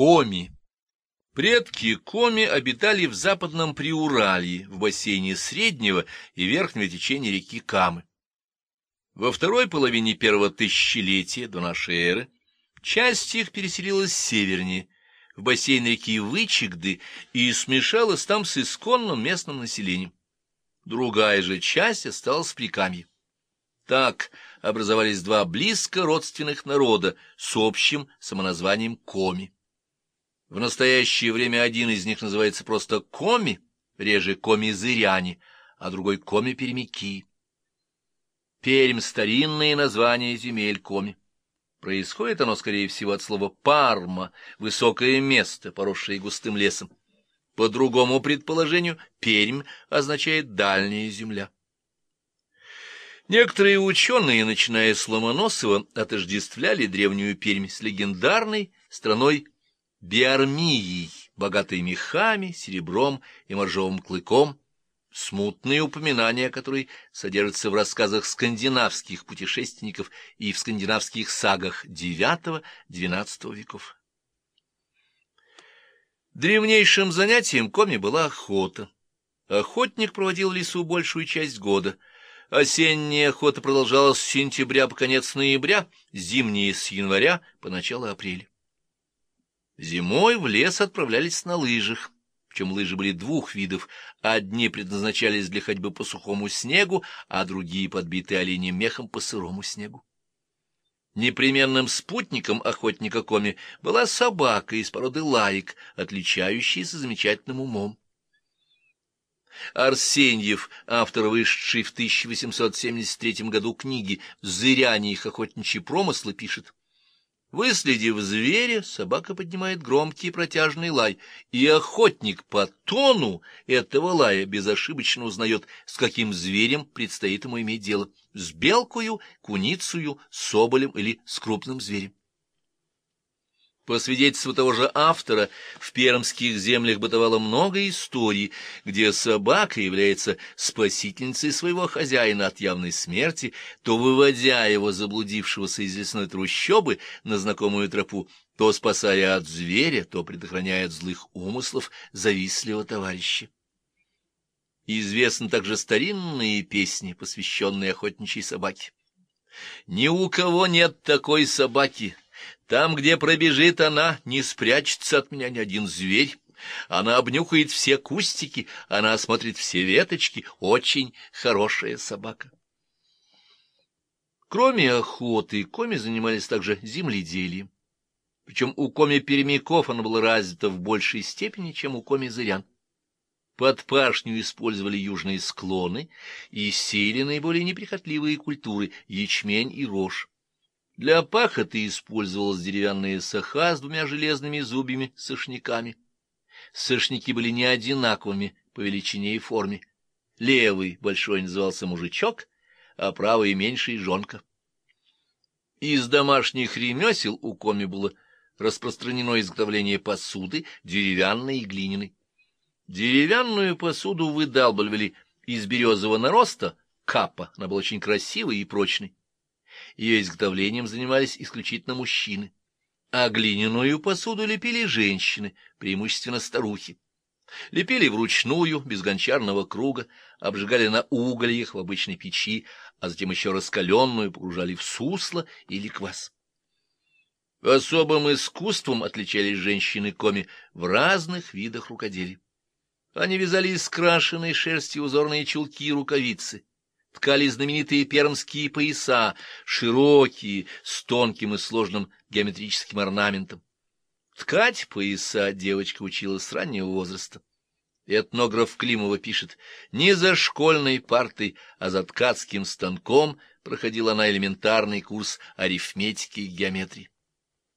Коми. Предки Коми обитали в западном Приуралье, в бассейне среднего и верхнего течения реки Камы. Во второй половине первого тысячелетия до нашей эры часть их переселилась севернее, в бассейн реки Вычегды, и смешалась там с исконным местным населением. Другая же часть осталась в Прикамье. Так образовались два близко родственных народа с общим самоназванием Коми. В настоящее время один из них называется просто Коми, реже Коми-Зыряне, а другой Коми-Перемяки. Пермь — старинное название земель Коми. Происходит оно, скорее всего, от слова «парма» — высокое место, поросшее густым лесом. По другому предположению, Пермь означает «дальняя земля». Некоторые ученые, начиная с Ломоносова, отождествляли древнюю Пермь с легендарной страной Биармией, богатой мехами, серебром и моржовым клыком, смутные упоминания которые содержатся в рассказах скандинавских путешественников и в скандинавских сагах IX-XII веков. Древнейшим занятием коми была охота. Охотник проводил в лесу большую часть года — Осенняя охота продолжалась с сентября по конец ноября, зимняя — с января по начало апреля. Зимой в лес отправлялись на лыжах, причем лыжи были двух видов. Одни предназначались для ходьбы по сухому снегу, а другие подбиты оленем мехом по сырому снегу. Непременным спутником охотника Коми была собака из породы лаек, отличающаяся замечательным умом. Арсеньев, автор вышедшей в 1873 году книги «Зыряне их охотничьи промыслы», пишет Выследив зверя, собака поднимает громкий протяжный лай, и охотник по тону этого лая безошибочно узнает, с каким зверем предстоит ему иметь дело — с белкою, куницею, соболем или с крупным зверем. По свидетельству того же автора, в пермских землях бытовало много историй, где собака является спасительницей своего хозяина от явной смерти, то выводя его заблудившегося из лесной трущобы на знакомую тропу, то спасая от зверя, то предохраняя от злых умыслов завистливого товарища. Известны также старинные песни, посвященные охотничьей собаке. «Ни у кого нет такой собаки», там, где пробежит она, не спрячется от меня ни один зверь. Она обнюхает все кустики, она осмотрит все веточки. Очень хорошая собака. Кроме охоты, коми занимались также земледелием. Причем у коми-перемяков оно было развито в большей степени, чем у коми-зырян. Под пашню использовали южные склоны и сеяли наиболее неприхотливые культуры — ячмень и рожь. Для пахоты использовалась деревянная саха с двумя железными зубьями-сошниками. Сошники были не одинаковыми по величине и форме. Левый большой назывался мужичок, а правый меньший — жонка. Из домашних ремесел у коми было распространено изготовление посуды, деревянной и глиняной. Деревянную посуду выдалбливали из березового нароста, капа, она была очень красивой и прочной. Ее изготовлением занимались исключительно мужчины, а глиняную посуду лепили женщины, преимущественно старухи. Лепили вручную, без гончарного круга, обжигали на угольях в обычной печи, а затем еще раскаленную погружали в сусло или квас. Особым искусством отличались женщины-коми в разных видах рукоделия. Они вязали из крашеной шерсти узорные чулки и рукавицы, ткали знаменитые пермские пояса, широкие, с тонким и сложным геометрическим орнаментом. Ткать пояса девочка училась с раннего возраста. Этнограф Климова пишет, не за школьной партой, а за ткацким станком проходила она элементарный курс арифметики и геометрии.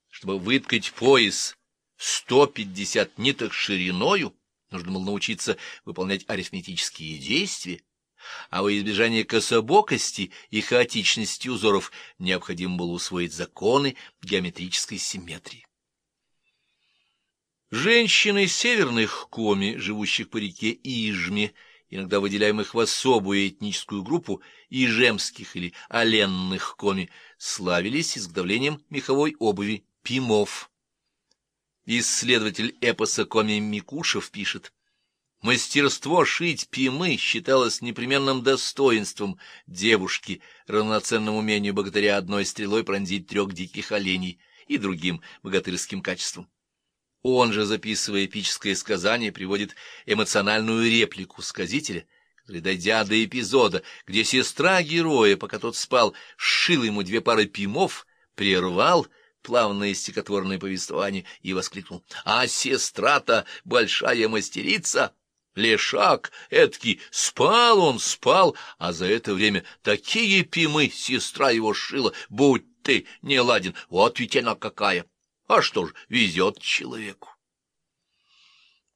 Чтобы выткать пояс в 150 ниток шириною, нужно было научиться выполнять арифметические действия, а во избежание кособокости и хаотичности узоров необходимо было усвоить законы геометрической симметрии. Женщины северных коми, живущих по реке Ижме, иногда выделяемых в особую этническую группу ижемских или оленных коми, славились изготовлением меховой обуви пимов. Исследователь эпоса Коми Микушев пишет, Мастерство шить пимы считалось непременным достоинством девушки, равноценным умению богатыря одной стрелой пронзить трех диких оленей и другим богатырским качеством. Он же, записывая эпическое сказание, приводит эмоциональную реплику сказителя, который, дойдя до эпизода, где сестра героя, пока тот спал, сшила ему две пары пимов, прервал плавное стихотворное повествование и воскликнул «А сестра-то большая мастерица!» Лешак эдакий, спал он, спал, а за это время такие пимы сестра его шила, будь ты не ладен, вот ведь она какая. А что ж, везет человеку.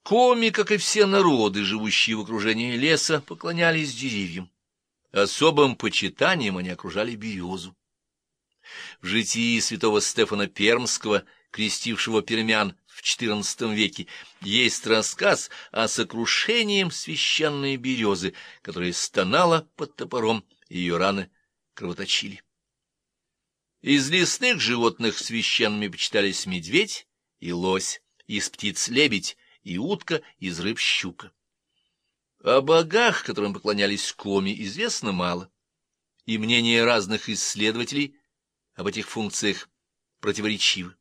Коми, как и все народы, живущие в окружении леса, поклонялись деревьям. Особым почитанием они окружали березу. В житии святого Стефана Пермского, крестившего пермян в XIV веке есть рассказ о сокрушении священной березы, которая стонала под топором, и ее раны кровоточили. Из лесных животных священными почитались медведь и лось, из птиц лебедь и утка, из рыб щука. О богах, которым поклонялись коми, известно мало, и мнения разных исследователей об этих функциях противоречивы.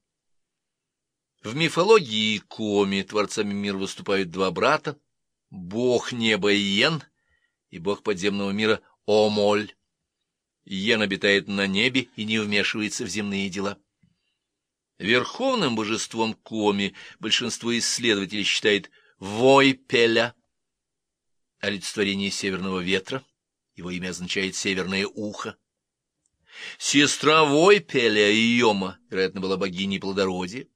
В мифологии Коми творцами мира выступают два брата, бог неба Йен и бог подземного мира Омоль. Йен обитает на небе и не вмешивается в земные дела. Верховным божеством Коми большинство исследователей считает Войпеля, олицетворение северного ветра, его имя означает «северное ухо». Сестра Войпеля, Йома, вероятно, была богиней плодородия.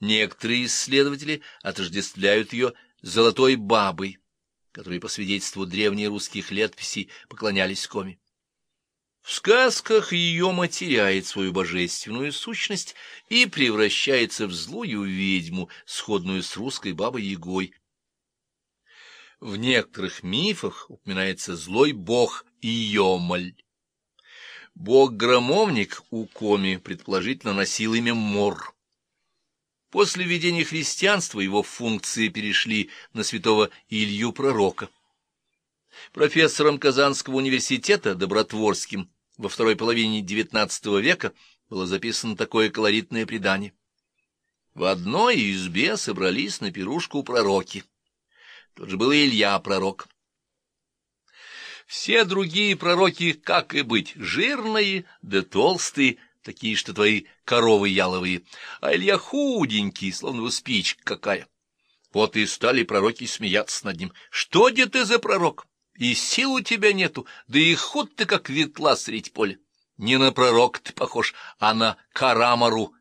Некоторые исследователи отождествляют ее золотой бабой, которой, по свидетельству древнерусских летописей, поклонялись коми. В сказках ее теряет свою божественную сущность и превращается в злую ведьму, сходную с русской бабой-ягой. В некоторых мифах упоминается злой бог Иомаль. Бог-громовник у Коми предположительно носил имя Мор. После введения христианства его функции перешли на святого Илью Пророка. Профессором Казанского университета Добротворским во второй половине XIX века было записано такое колоритное предание. В одной избе собрались на пирушку пророки. Тут же был Илья пророк. Все другие пророки, как и быть, жирные да толстые, такие, что твои коровы яловые, а Илья худенький, словно бы спичка какая. Вот и стали пророки смеяться над ним. Что де ты за пророк? И сил у тебя нету, да и худ ты, как ветла средь поля. Не на пророк ты похож, а на карамару.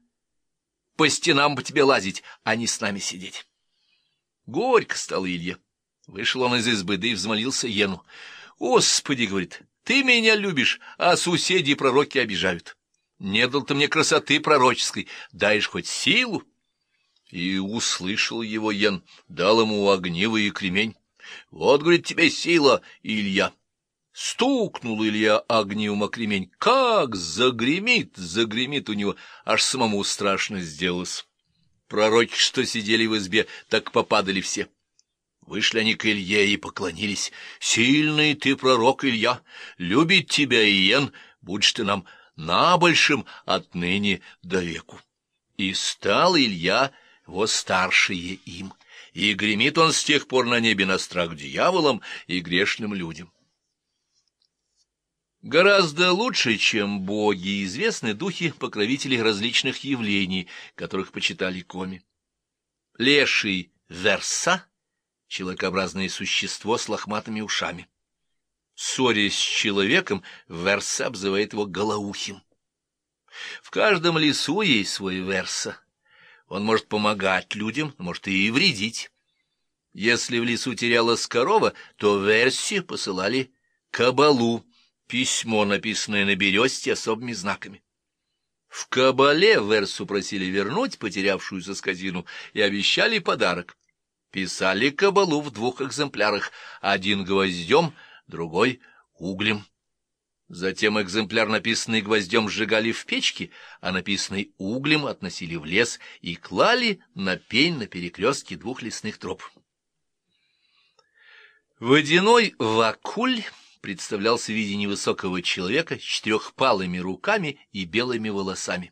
По стенам бы тебе лазить, а не с нами сидеть. Горько стал Илья. Вышел он из избы, да и взмолился Ену. «Господи, — говорит, — ты меня любишь, а соседи пророки обижают. Не дал ты мне красоты пророческой, даешь хоть силу. И услышал его Ян, дал ему огнивый кремень. Вот, говорит, тебе сила, Илья. Стукнул Илья огнивом о кремень. Как загремит, загремит у него, аж самому страшно сделалось. Пророки, что сидели в избе, так попадали все. Вышли они к Илье и поклонились. «Сильный ты пророк, Илья! Любит тебя Иен, будешь ты нам на большем отныне до веку. И стал Илья во старшие им, и гремит он с тех пор на небе на страх дьяволам и грешным людям. Гораздо лучше, чем боги, известны духи-покровители различных явлений, которых почитали коми. Леший Верса — человекообразное существо с лохматыми ушами ссорясь с человеком, Верса обзывает его голоухим. В каждом лесу есть свой Верса. Он может помогать людям, может и вредить. Если в лесу терялась корова, то Верси посылали кабалу, письмо, написанное на бересте особыми знаками. В кабале Версу просили вернуть потерявшуюся сказину и обещали подарок. Писали кабалу в двух экземплярах, один гвоздем — другой — углем. Затем экземпляр, написанный гвоздем, сжигали в печке, а написанный углем относили в лес и клали на пень на перекрестке двух лесных троп. Водяной вакуль представлялся в виде невысокого человека с четырехпалыми руками и белыми волосами.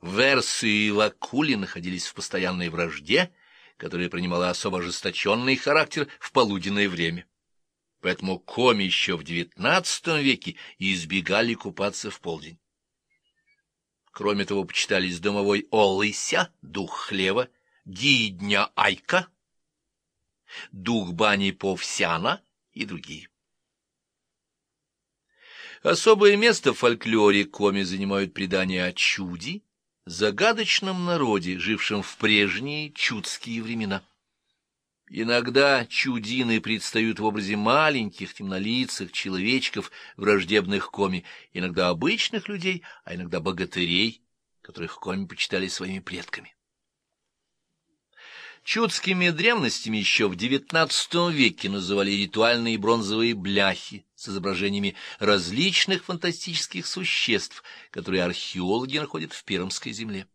Версы и вакули находились в постоянной вражде, которая принимала особо ожесточенный характер в полуденное время. Поэтому коми еще в XIX веке избегали купаться в полдень. Кроме того, почитались домовой Олыся, дух хлева, Гидня Айка, дух бани Повсяна и другие. Особое место в фольклоре коми занимают предания о чуде, загадочном народе, жившем в прежние чудские времена. Иногда чудины предстают в образе маленьких темнолицых человечков, враждебных коми, иногда обычных людей, а иногда богатырей, которых коми почитали своими предками. Чудскими древностями еще в XIX веке называли ритуальные бронзовые бляхи с изображениями различных фантастических существ, которые археологи находят в Пермской земле.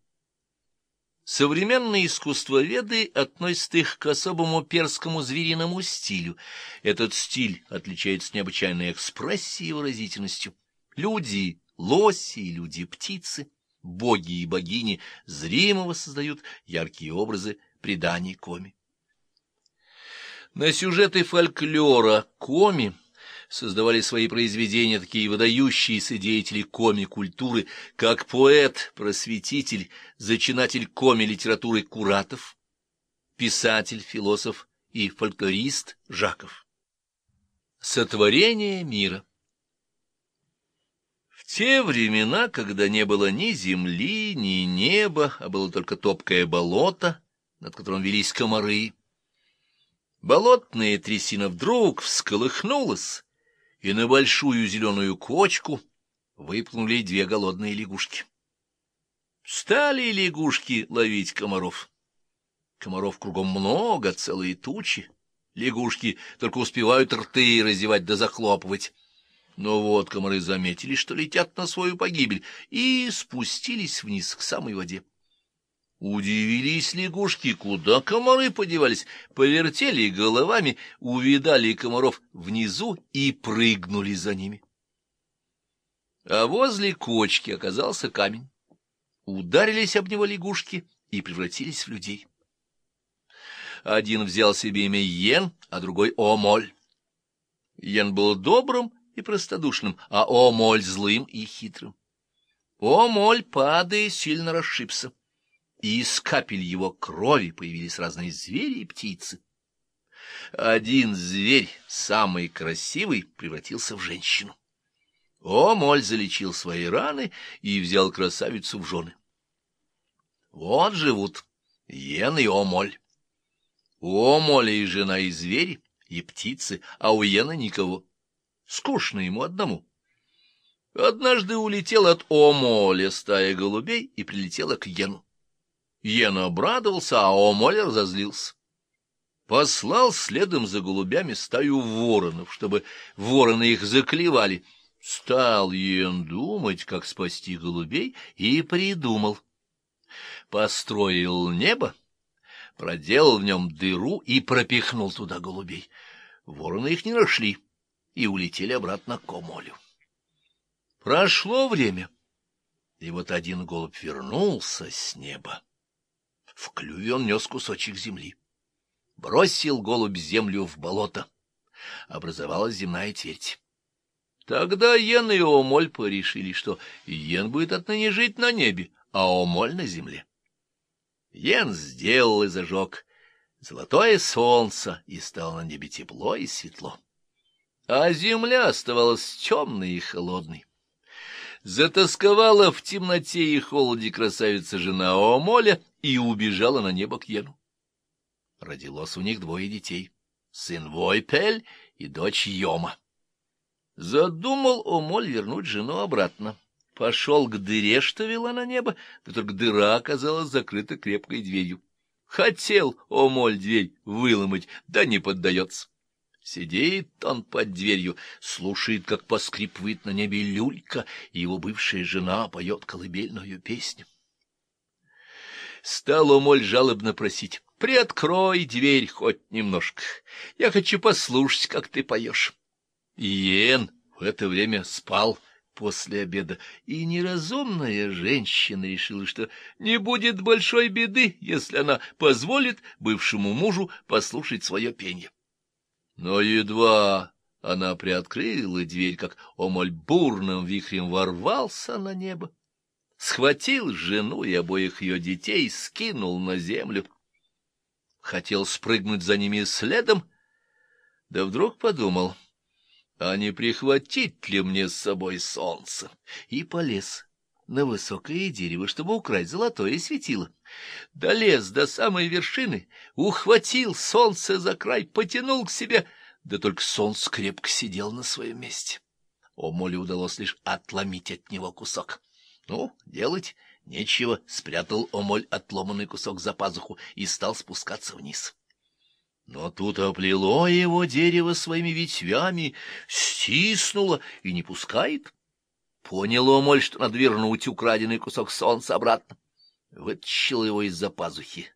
Современные искусствоведы относят их к особому перскому звериному стилю. Этот стиль отличается необычайной экспрессией и выразительностью. Люди — лоси, люди-птицы, боги и богини зримого создают яркие образы преданий коми. На сюжеты фольклора коми создавали свои произведения такие выдающиеся деятели коми-культуры, как поэт, просветитель, зачинатель коми-литературы Куратов, писатель, философ и фольклорист Жаков. Сотворение мира В те времена, когда не было ни земли, ни неба, а было только топкое болото, над которым велись комары, болотная трясина вдруг всколыхнулась, и на большую зеленую кочку выплынули две голодные лягушки. Стали лягушки ловить комаров. Комаров кругом много, целые тучи. Лягушки только успевают рты раздевать да захлопывать. Но вот комары заметили, что летят на свою погибель, и спустились вниз к самой воде. Удивились лягушки, куда комары подевались, повертели головами, увидали комаров внизу и прыгнули за ними. А возле кочки оказался камень. Ударились об него лягушки и превратились в людей. Один взял себе имя Йен, а другой — Омоль. Йен был добрым и простодушным, а Омоль — злым и хитрым. Омоль, падая, сильно расшибся и из капель его крови появились разные звери и птицы. Один зверь, самый красивый, превратился в женщину. Омоль залечил свои раны и взял красавицу в жены. Вот живут Йен и Омоль. У Омоля и жена, и звери, и птицы, а у Йена никого. Скучно ему одному. Однажды улетел от Омоля стая голубей и прилетела к Йену. Йен обрадовался, а Омоль разозлился. Послал следом за голубями стаю воронов, чтобы вороны их заклевали. Стал Йен думать, как спасти голубей, и придумал. Построил небо, проделал в нем дыру и пропихнул туда голубей. Вороны их не нашли и улетели обратно к Омолю. Прошло время, и вот один голубь вернулся с неба. В клюве он нес кусочек земли. Бросил голубь землю в болото. Образовалась земная твердь. Тогда Йен и Омоль порешили, что Йен будет отныне жить на небе, а Омоль на земле. Йен сделал и зажег золотое солнце, и стало на небе тепло и светло. А земля оставалась темной и холодной. Затасковала в темноте и холоде красавица-жена Омоля и убежала на небо к Йену. Родилось у них двое детей — сын Войпель и дочь Йома. Задумал Омоль вернуть жену обратно. Пошел к дыре, что вела на небо, да только дыра оказалась закрыта крепкой дверью. Хотел Омоль дверь выломать, да не поддается. Сидит он под дверью, слушает, как поскрипывает на небе люлька, и его бывшая жена поет колыбельную песню. Стал Омоль жалобно просить, «Приоткрой дверь хоть немножко, я хочу послушать, как ты поешь». Иен в это время спал после обеда, и неразумная женщина решила, что не будет большой беды, если она позволит бывшему мужу послушать свое пение. Но едва она приоткрыла дверь, как Омоль бурным вихрем ворвался на небо, схватил жену и обоих ее детей, скинул на землю. Хотел спрыгнуть за ними следом, да вдруг подумал, а не прихватить ли мне с собой солнце, и полез на высокое дерево, чтобы украсть золотое светило. Долез до самой вершины, ухватил солнце за край, потянул к себе, да только солнце крепко сидел на своем месте. О Моле удалось лишь отломить от него кусок. Ну, делать нечего, спрятал Омоль отломанный кусок за пазуху и стал спускаться вниз. Но тут оплело его дерево своими ветвями, стиснуло и не пускает. Понял Омоль, что надо вернуть украденный кусок солнца обратно. Вытащил его из-за пазухи,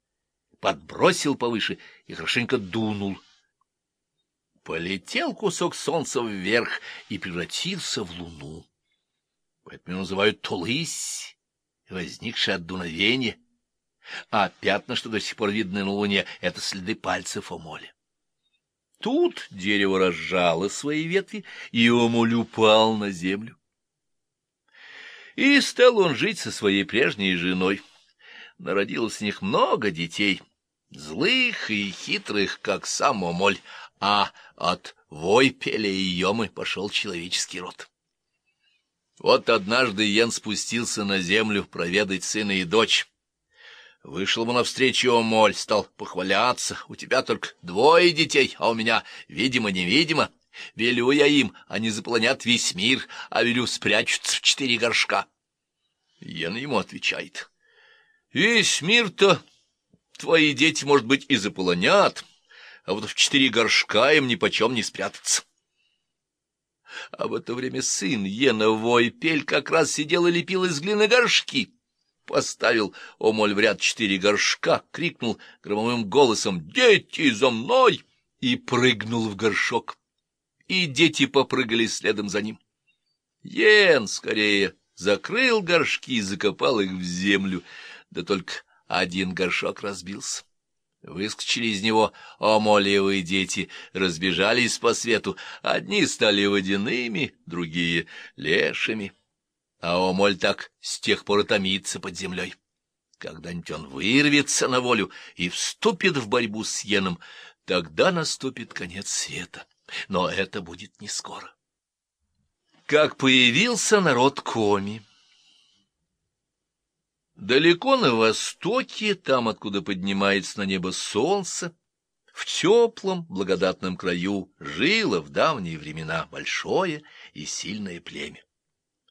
подбросил повыше и хорошенько дунул. Полетел кусок солнца вверх и превратился в луну. Поэтому называют Тулысь, возникшая от дуновения. А пятна, что до сих пор видны на луне, — это следы пальцев Омоля. Тут дерево разжало свои ветви, и Омоль упал на землю. И стал он жить со своей прежней женой. Народилось с них много детей, злых и хитрых, как сам Омоль, а от Войпеля и Йомы пошел человеческий род. Вот однажды Йен спустился на землю проведать сына и дочь. Вышел ему навстречу Омоль, стал похваляться. У тебя только двое детей, а у меня, видимо-невидимо. Велю я им, они заполонят весь мир, а велю спрячутся в четыре горшка. Йен ему отвечает. Весь мир-то твои дети, может быть, и заполонят, а вот в четыре горшка им нипочем не спрятаться. А в это время сын Йена Войпель как раз сидел и лепил из глины горшки. Поставил Омоль в ряд четыре горшка, крикнул громовым голосом «Дети, за мной!» и прыгнул в горшок и дети попрыгали следом за ним. Йен скорее закрыл горшки и закопал их в землю, да только один горшок разбился. Выскочили из него омолевые дети, разбежались по свету. Одни стали водяными, другие — лешими. А омоль так с тех пор томится под землей. Когда-нибудь он вырвется на волю и вступит в борьбу с Йеном, тогда наступит конец света но это будет не скоро. Как появился народ Коми? Далеко на востоке, там, откуда поднимается на небо солнце, в теплом, благодатном краю жило в давние времена большое и сильное племя.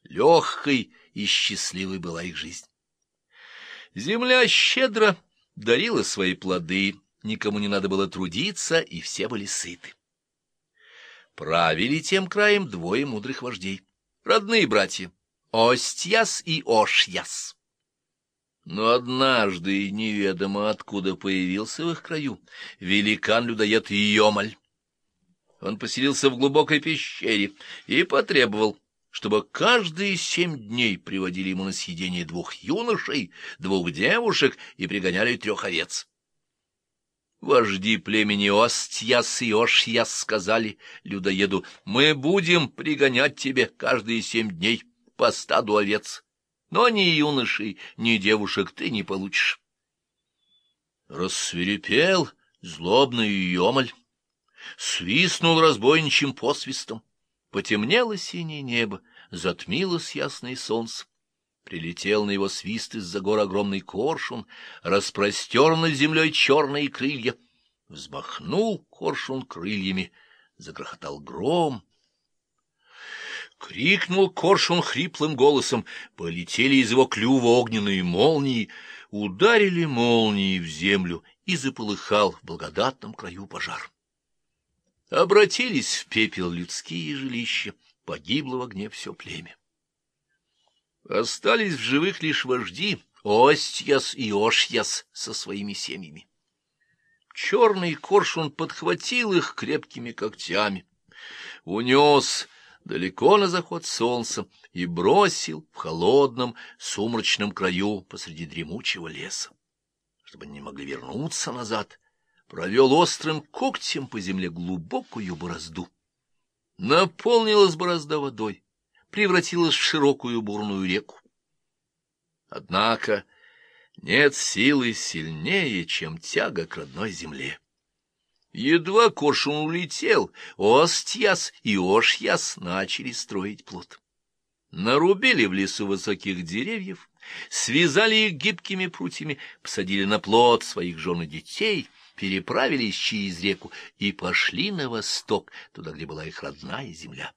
Легкой и счастливой была их жизнь. Земля щедро дарила свои плоды, никому не надо было трудиться, и все были сыты. Правили тем краем двое мудрых вождей, родные братья, Остьяс и Ошьяс. Но однажды, неведомо откуда появился в их краю, великан-людоед Йомаль. Он поселился в глубокой пещере и потребовал, чтобы каждые семь дней приводили ему на съедение двух юношей, двух девушек и пригоняли трех овец. Вожди племени Остьяс и Ошьяс сказали людоеду, «Мы будем пригонять тебе каждые семь дней по стаду овец, но ни юношей, ни девушек ты не получишь». Рассверепел злобный Йомаль, свистнул разбойничьим посвистом, потемнело синее небо, затмилось ясное солнце. Прилетел на его свист из-за гор огромный коршун, распростер над землей черные крылья. Взмахнул коршун крыльями, загрохотал гром. Крикнул коршун хриплым голосом, полетели из его клюва огненные молнии, ударили молнии в землю, и заполыхал в благодатном краю пожар. Обратились в пепел людские жилища, погибло в огне все племя. Остались в живых лишь вожди Остьяс и Ошьяс со своими семьями. Черный коршун подхватил их крепкими когтями, унес далеко на заход солнца и бросил в холодном сумрачном краю посреди дремучего леса. Чтобы не могли вернуться назад, провел острым когтем по земле глубокую борозду. Наполнилась борозда водой, превратилась в широкую бурную реку. Однако нет силы сильнее, чем тяга к родной земле. Едва коршун улетел, Остьяс и Ошьяс начали строить плод. Нарубили в лесу высоких деревьев, связали их гибкими прутьями, посадили на плод своих жен и детей, переправились через реку и пошли на восток, туда, где была их родная земля.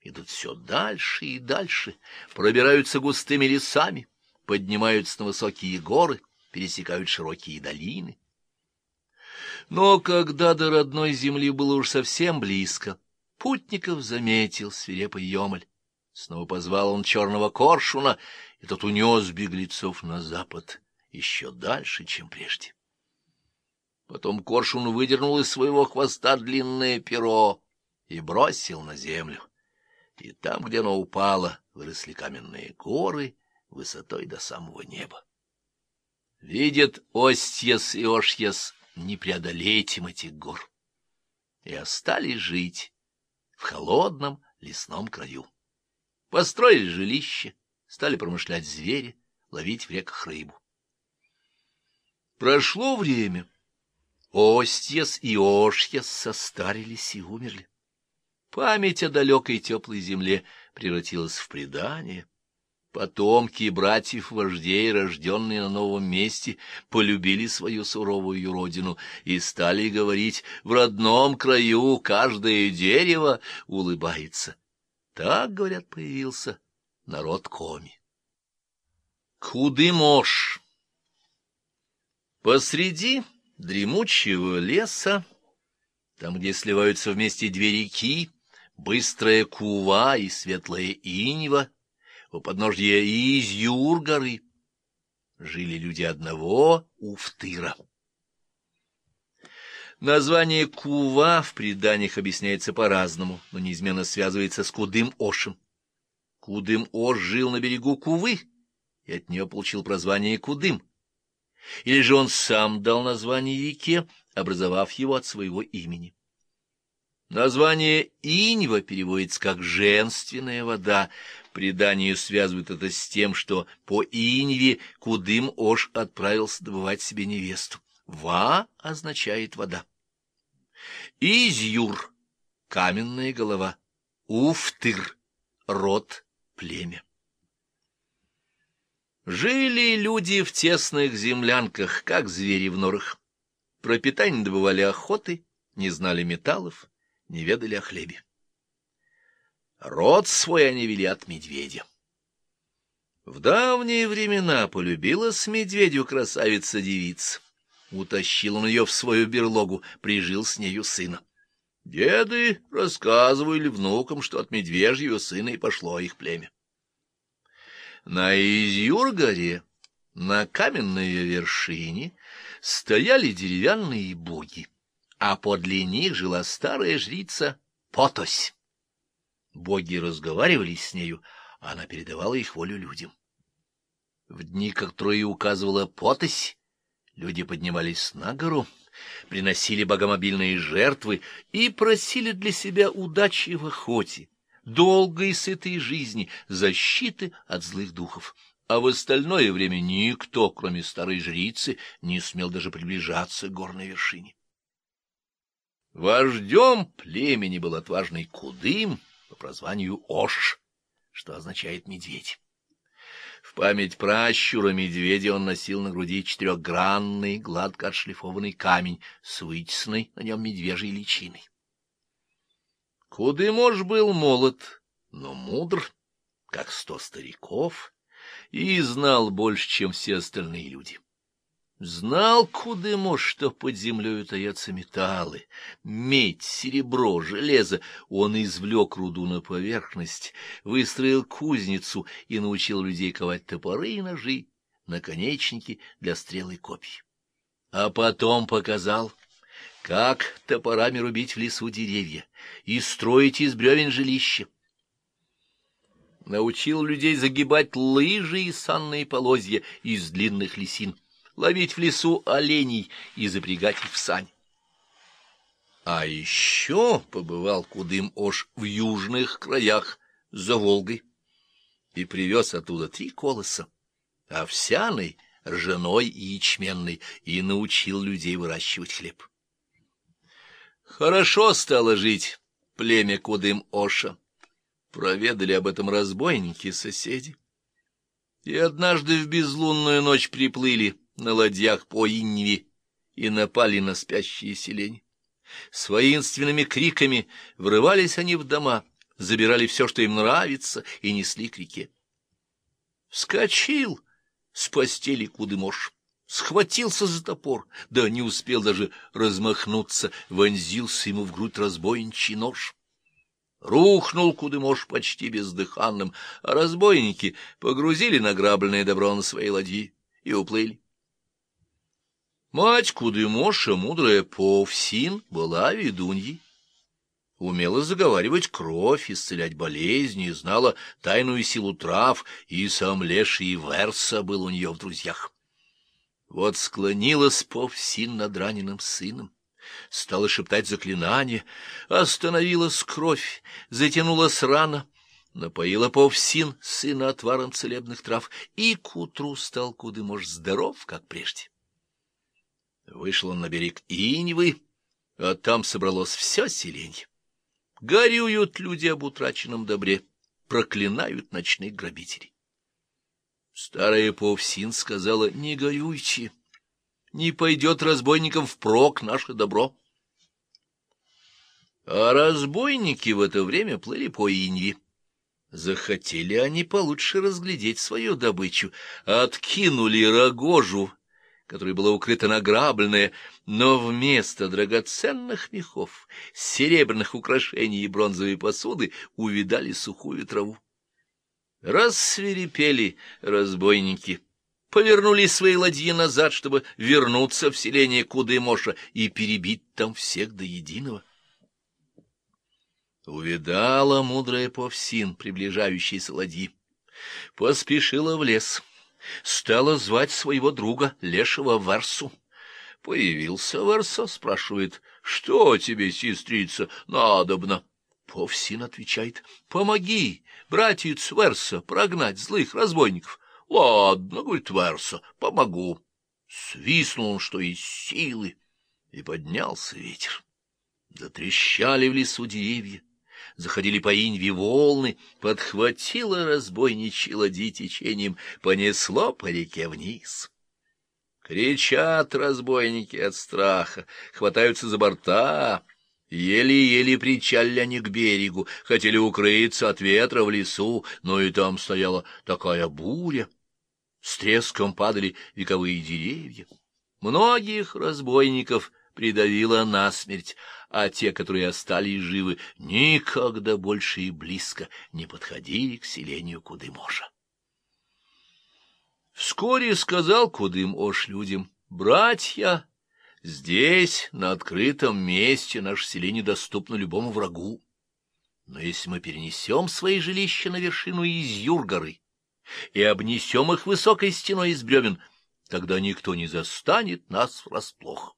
Идут все дальше и дальше, пробираются густыми лесами, поднимаются на высокие горы, пересекают широкие долины. Но когда до родной земли было уж совсем близко, путников заметил свирепый Йомаль. Снова позвал он черного коршуна, и тот унес беглецов на запад, еще дальше, чем прежде. Потом коршун выдернул из своего хвоста длинное перо и бросил на землю. И там, где оно упало, выросли каменные горы высотой до самого неба. Видят Остьес и Ошьес не преодолеть им этих гор, и остались жить в холодном лесном краю. Построили жилище, стали промышлять звери, ловить в реках рыбу. Прошло время. Остьес и Ошьес состарились и умерли. Память о далекой теплой земле превратилась в предание. Потомки братьев-вождей, рожденные на новом месте, полюбили свою суровую родину и стали говорить «в родном краю каждое дерево улыбается». Так, говорят, появился народ Коми. Кудымош Посреди дремучего леса, там, где сливаются вместе две реки, быстрая Кува и светлая Инева, у подножья Изюр горы жили люди одного Уфтыра. Название Кува в преданиях объясняется по-разному, но неизменно связывается с Кудым-Ошем. Кудым-Ош жил на берегу Кувы, и от нее получил прозвание Кудым. Или же он сам дал название реке, образовав его от своего имени. Название Иньва переводится как «женственная вода». Предание связывает это с тем, что по Иньве Кудым-Ош отправился добывать себе невесту. «Ва» означает «вода». Изюр — каменная голова. Уфтыр — род, племя. Жили люди в тесных землянках, как звери в норах. Пропитание добывали охоты, не знали металлов, не ведали о хлебе. Род свой они вели от медведя. В давние времена полюбилась медведю красавица-девица. Утащил он ее в свою берлогу, прижил с нею сына. Деды рассказывали внукам, что от медвежьего сына и пошло их племя. На Изюр-горе, на каменной вершине, стояли деревянные боги а подле них жила старая жрица Потось. Боги разговаривали с нею, а она передавала их волю людям. В дни, которые указывала Потось, люди поднимались на гору, приносили богомобильные жертвы и просили для себя удачи в охоте, долгой и сытой жизни, защиты от злых духов. А в остальное время никто, кроме старой жрицы, не смел даже приближаться к горной вершине. Вождем племени был отважный Кудым по прозванию Ош, что означает «медведь». В память пращура медведя он носил на груди четырехгранный, гладко отшлифованный камень с вытесанной на нем медвежьей личиной. Кудымош был молод, но мудр, как сто стариков, и знал больше, чем все остальные люди. Знал Кудымош, что под землей таятся металлы, медь, серебро, железо. Он извлек руду на поверхность, выстроил кузницу и научил людей ковать топоры и ножи, наконечники для стрел и копий. А потом показал, как топорами рубить в лесу деревья и строить из бревен жилища. Научил людей загибать лыжи и санные полозья из длинных лисин ловить в лесу оленей и запрягать их в сань. А еще побывал Кудым-Ош в южных краях за Волгой и привез оттуда три колоса — овсяный, ржаной и ячменный, и научил людей выращивать хлеб. Хорошо стало жить племя Кудым-Оша. Проведали об этом разбойники-соседи. И однажды в безлунную ночь приплыли на ладьях по Инневе и напали на спящие селень. С воинственными криками врывались они в дома, забирали все, что им нравится, и несли к реке. Вскочил с постели Кудымош, схватился за топор, да не успел даже размахнуться, вонзился ему в грудь разбойничий нож. Рухнул Кудымош почти бездыханным, а разбойники погрузили награбленное добро на свои ладьи и уплыли. Мать Кудымоша, мудрая Повсин, была ведуньей. Умела заговаривать кровь, исцелять болезни, знала тайную силу трав, и сам Леший Верса был у нее в друзьях. Вот склонилась Повсин над раненым сыном, стала шептать заклинание, остановилась кровь, затянулась рана, напоила Повсин сына отваром целебных трав, и к утру стал Кудымош здоров, как прежде. Вышел он на берег Иньвы, а там собралось все селенье. Горюют люди об утраченном добре, проклинают ночных грабителей. Старая Повсин сказала, не горюйте, не пойдет разбойникам впрок наше добро. А разбойники в это время плыли по Иньве. Захотели они получше разглядеть свою добычу, откинули рогожу которой была укрыта награбленная, но вместо драгоценных мехов, серебряных украшений и бронзовой посуды увидали сухую траву. Рассверепели разбойники, повернули свои ладьи назад, чтобы вернуться в селение Кудымоша и перебить там всех до единого. Увидала мудрая Повсин приближающиеся ладьи, поспешила в лес — стала звать своего друга Лешего Варсу. Появился Варса, спрашивает, что тебе, сестрица, надобно? Повсин отвечает, помоги, братец Верса, прогнать злых разбойников. Ладно, говорит Верса, помогу. Свистнул он, что из силы, и поднялся ветер. Затрещали в лесу деревья, заходили по иньви волны, подхватило разбойничьи ладьи течением, понесло по реке вниз. Кричат разбойники от страха, хватаются за борта, Еле-еле причалили они к берегу, хотели укрыться от ветра в лесу, но и там стояла такая буря. С треском падали вековые деревья. Многих разбойников придавило насмерть, а те, которые остались живы, никогда больше и близко не подходили к селению Кудымоша. Вскоре сказал Кудым-Ош людям, «Братья, здесь, на открытом месте, наше селение доступно любому врагу. Но если мы перенесем свои жилища на вершину Изюр-горы и обнесем их высокой стеной из бревен, тогда никто не застанет нас врасплох».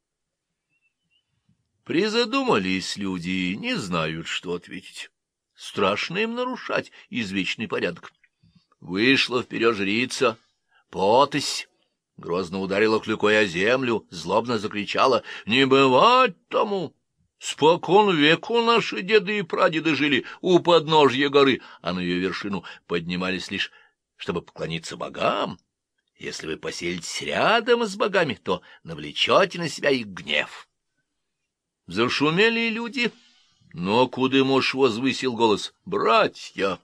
Призадумались люди, не знают, что ответить. Страшно им нарушать извечный порядок. Вышла вперед жрица, потысь, грозно ударила клюкой о землю, злобно закричала «Не бывать тому!» Спокон веку наши деды и прадеды жили у подножья горы, а на ее вершину поднимались лишь, чтобы поклониться богам. Если вы поселитесь рядом с богами, то навлечете на себя их гнев. Зашумели люди, но Кудымош возвысил голос. «Братья,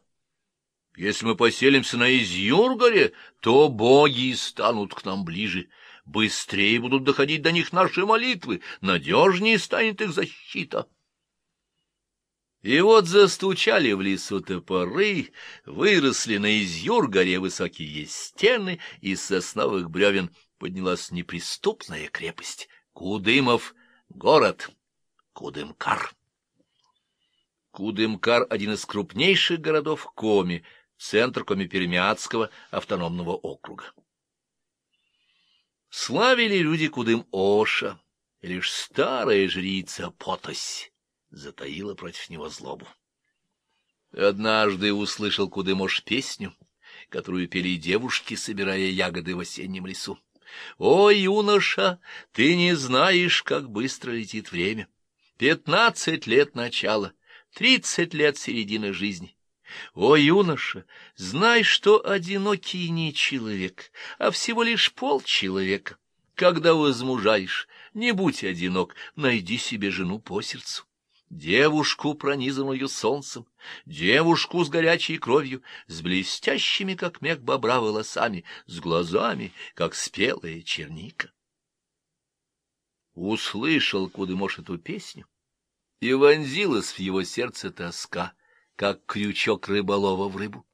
если мы поселимся на Изюргоре, то боги станут к нам ближе. быстрее будут доходить до них наши молитвы, надежнее станет их защита. И вот застучали в лесу топоры, выросли на Изюр горе высокие стены, из сосновых бревен поднялась неприступная крепость. Кудымов — город, Кудымкар. Кудымкар — один из крупнейших городов Коми, центр Коми-Пермяцкого автономного округа. Славили люди Кудым-Оша, лишь старая жрица Потось затаила против него злобу. Однажды услышал Кудымош песню, которую пели девушки, собирая ягоды в осеннем лесу. «О, юноша, ты не знаешь, как быстро летит время. Пятнадцать лет начала, тридцать лет середины жизни. О, юноша, знай, что одинокий не человек, а всего лишь полчеловека. Когда возмужаешь, не будь одинок, найди себе жену по сердцу девушку, пронизанную солнцем, девушку с горячей кровью, с блестящими, как мех бобра, волосами, с глазами, как спелая черника. Услышал Кудымош эту песню, и вонзилась в его сердце тоска, как крючок рыболова в рыбу.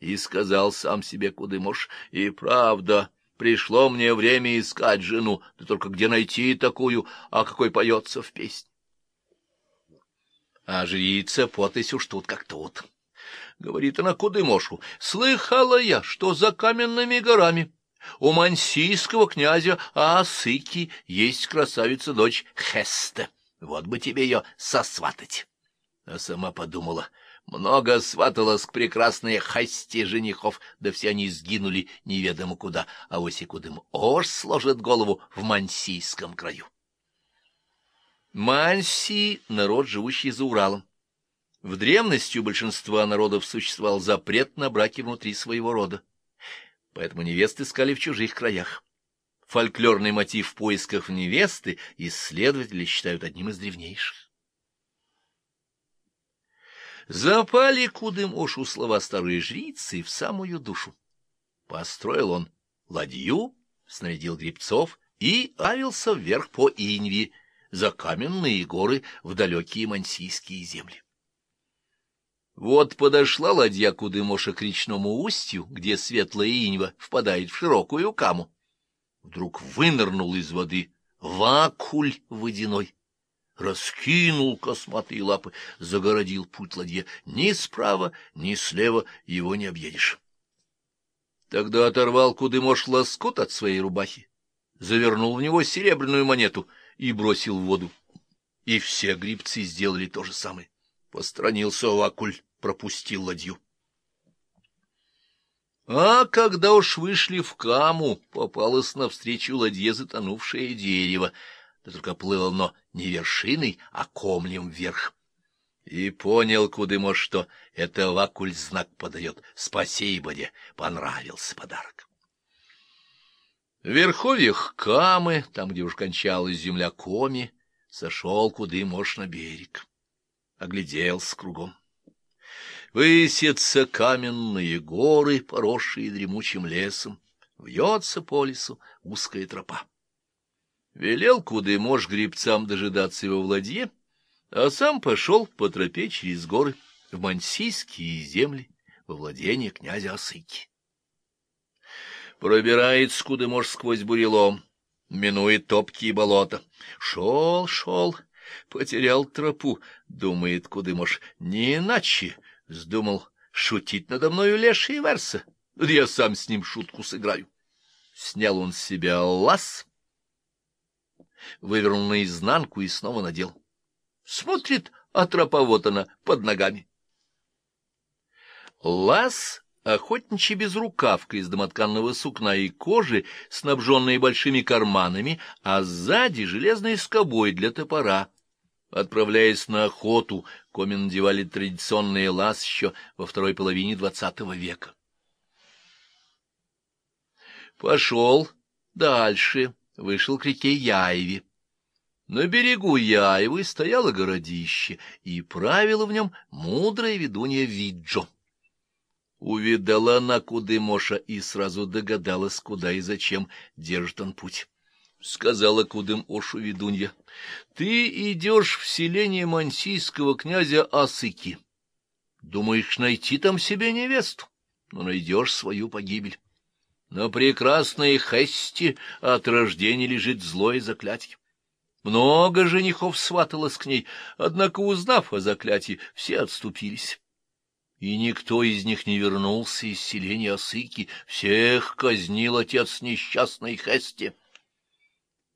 И сказал сам себе Кудымош, и правда, пришло мне время искать жену, да только где найти такую, а какой поется в песне. А жрица потась уж тут как тут. Говорит она Кудымошу, слыхала я, что за каменными горами у мансийского князя Аасыки есть красавица-дочь Хесте. Вот бы тебе ее сосватать. А сама подумала, много сваталось к прекрасной Хасте женихов, да все они сгинули неведомо куда, а оси кудым ож сложит голову в мансийском краю. Манси — народ, живущий за Уралом. В древности у большинства народов существовал запрет на браки внутри своего рода, поэтому невесты искали в чужих краях. Фольклорный мотив в поисках невесты исследователи считают одним из древнейших. Запали кудым ошу слова старой жрицы в самую душу. Построил он ладью, снарядил грибцов и авился вверх по Иньви, за каменные горы в далекие мансийские земли. Вот подошла ладья Кудымоша к речному устью, где светлая иньва впадает в широкую каму. Вдруг вынырнул из воды вакуль водяной, раскинул косматые лапы, загородил путь ладье. Ни справа, ни слева его не объедешь. Тогда оторвал Кудымош лоскут от своей рубахи, завернул в него серебряную монету — и бросил в воду. И все грибцы сделали то же самое. Постранился Вакуль, пропустил ладью. А когда уж вышли в каму, попалось навстречу ладье затонувшее дерево, да только плыло оно не вершиной, а комлем вверх. И понял Кудымо, что это Вакуль знак подает. Спасибо, де, понравился подарок. В верховьях Камы, там, где уж кончалась земля Коми, сошел Кудымош на берег. Огляделся кругом. Высятся каменные горы, поросшие дремучим лесом, вьется по лесу узкая тропа. Велел Кудымош грибцам дожидаться его в а сам пошел по тропе через горы в мансийские земли во владение князя Осыки. Пробирает скудымож сквозь бурелом, минует топкие болота. Шел, шел, потерял тропу, думает Кудымош, не иначе, вздумал шутить надо мною леший верса. Я сам с ним шутку сыграю. Снял он с себя лаз, вывернул наизнанку и снова надел. Смотрит, а тропа вот она, под ногами. Лаз охотничья безрукавка из домотканного сукна и кожи, снабженная большими карманами, а сзади железной скобой для топора. Отправляясь на охоту, коми надевали традиционные лаз еще во второй половине двадцатого века. Пошел дальше, вышел к реке Яеве. На берегу Яевы стояло городище, и правило в нем мудрая ведунья Виджо. Увидала она Кудымоша и сразу догадалась, куда и зачем держит он путь. — сказала Кудым-Ошу ведунья. — Ты идешь в селение мансийского князя Асыки. Думаешь найти там себе невесту, но найдешь свою погибель. На прекрасной Хесте от рождения лежит злое заклятие. Много женихов сваталось к ней, однако, узнав о заклятии, все отступились и никто из них не вернулся из селения Осыки, всех казнил отец несчастной Хесте.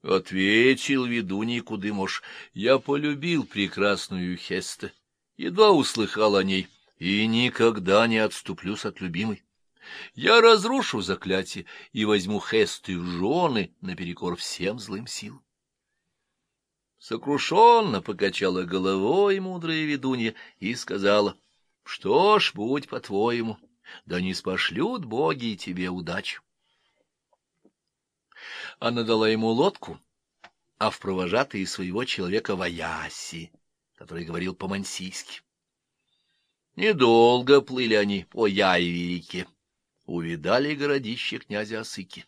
Ответил ведунья Кудымош, я полюбил прекрасную Хесте, едва услыхал о ней, и никогда не отступлюсь от любимой. Я разрушу заклятие и возьму Хесты в жены наперекор всем злым силам. Сокрушенно покачала головой мудрая ведунья и сказала — что ж, будь по-твоему, да не спошлют боги тебе удачу. Она дала ему лодку, а в провожатые своего человека Ваяси, который говорил по-мансийски. Недолго плыли они по Яеве реке, увидали городище князя Осыки.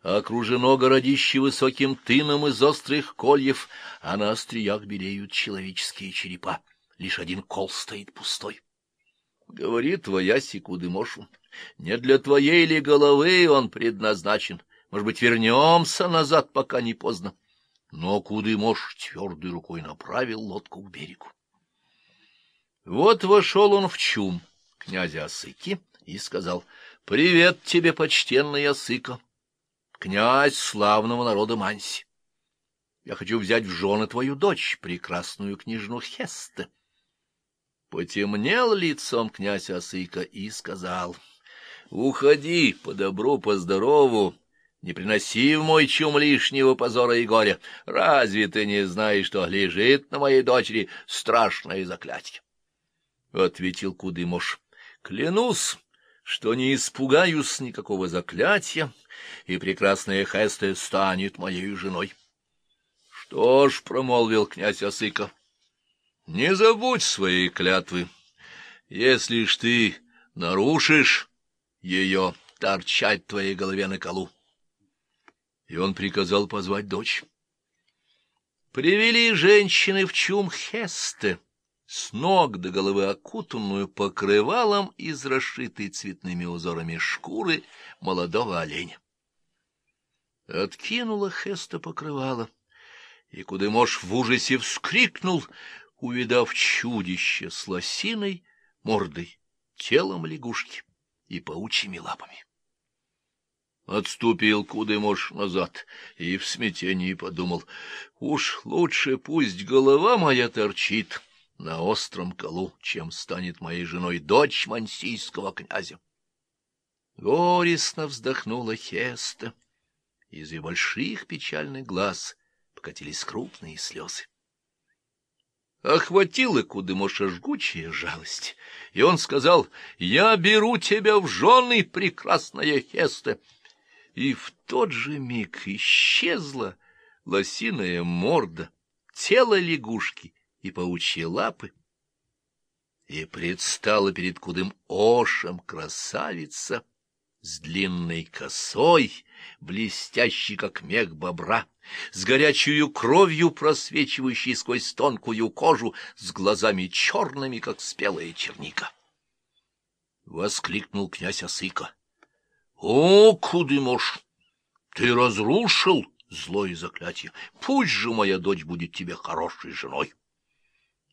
Окружено городище высоким тыном из острых кольев, а на остриях белеют человеческие черепа. Лишь один кол стоит пустой. Говорит твоя Кудымошу, не для твоей ли головы он предназначен? Может быть, вернемся назад, пока не поздно? Но Кудымош твердой рукой направил лодку к берегу. Вот вошел он в чум князя Осыки и сказал, — Привет тебе, почтенный Осыка, князь славного народа Манси. Я хочу взять в жены твою дочь, прекрасную княжну Хесте. Потемнел лицом князь Осыка и сказал, — Уходи по добру, по здорову, не приноси в мой чум лишнего позора и горя. Разве ты не знаешь, что лежит на моей дочери страшное заклятие? Ответил Кудымош, — Клянусь, что не испугаюсь никакого заклятия, и прекрасная Хесте станет моей женой. — Что ж, — промолвил князь Осыка, — не забудь своей клятвы. Если ж ты нарушишь ее, торчать твоей голове на колу. И он приказал позвать дочь. Привели женщины в чум Хесте, с ног до головы окутанную покрывалом из расшитой цветными узорами шкуры молодого оленя. Откинула Хеста покрывало, и Кудымош в ужасе вскрикнул — увидав чудище с лосиной мордой, телом лягушки и паучьими лапами. Отступил Кудымош назад и в смятении подумал, уж лучше пусть голова моя торчит на остром колу, чем станет моей женой дочь мансийского князя. Горестно вздохнула Хеста, из ее больших печальных глаз покатились крупные слезы. Охватила Кудымоша жгучая жалость, и он сказал, «Я беру тебя в жены, прекрасная Хеста!» И в тот же миг исчезла лосиная морда, тело лягушки и паучьи лапы, и предстала перед Кудым Ошем красавица с длинной косой, блестящей, как мех бобра, с горячую кровью, просвечивающей сквозь тонкую кожу, с глазами черными, как спелая черника. Воскликнул князь Осыка. — О, Кудымош, ты разрушил злое заклятие. Пусть же моя дочь будет тебе хорошей женой.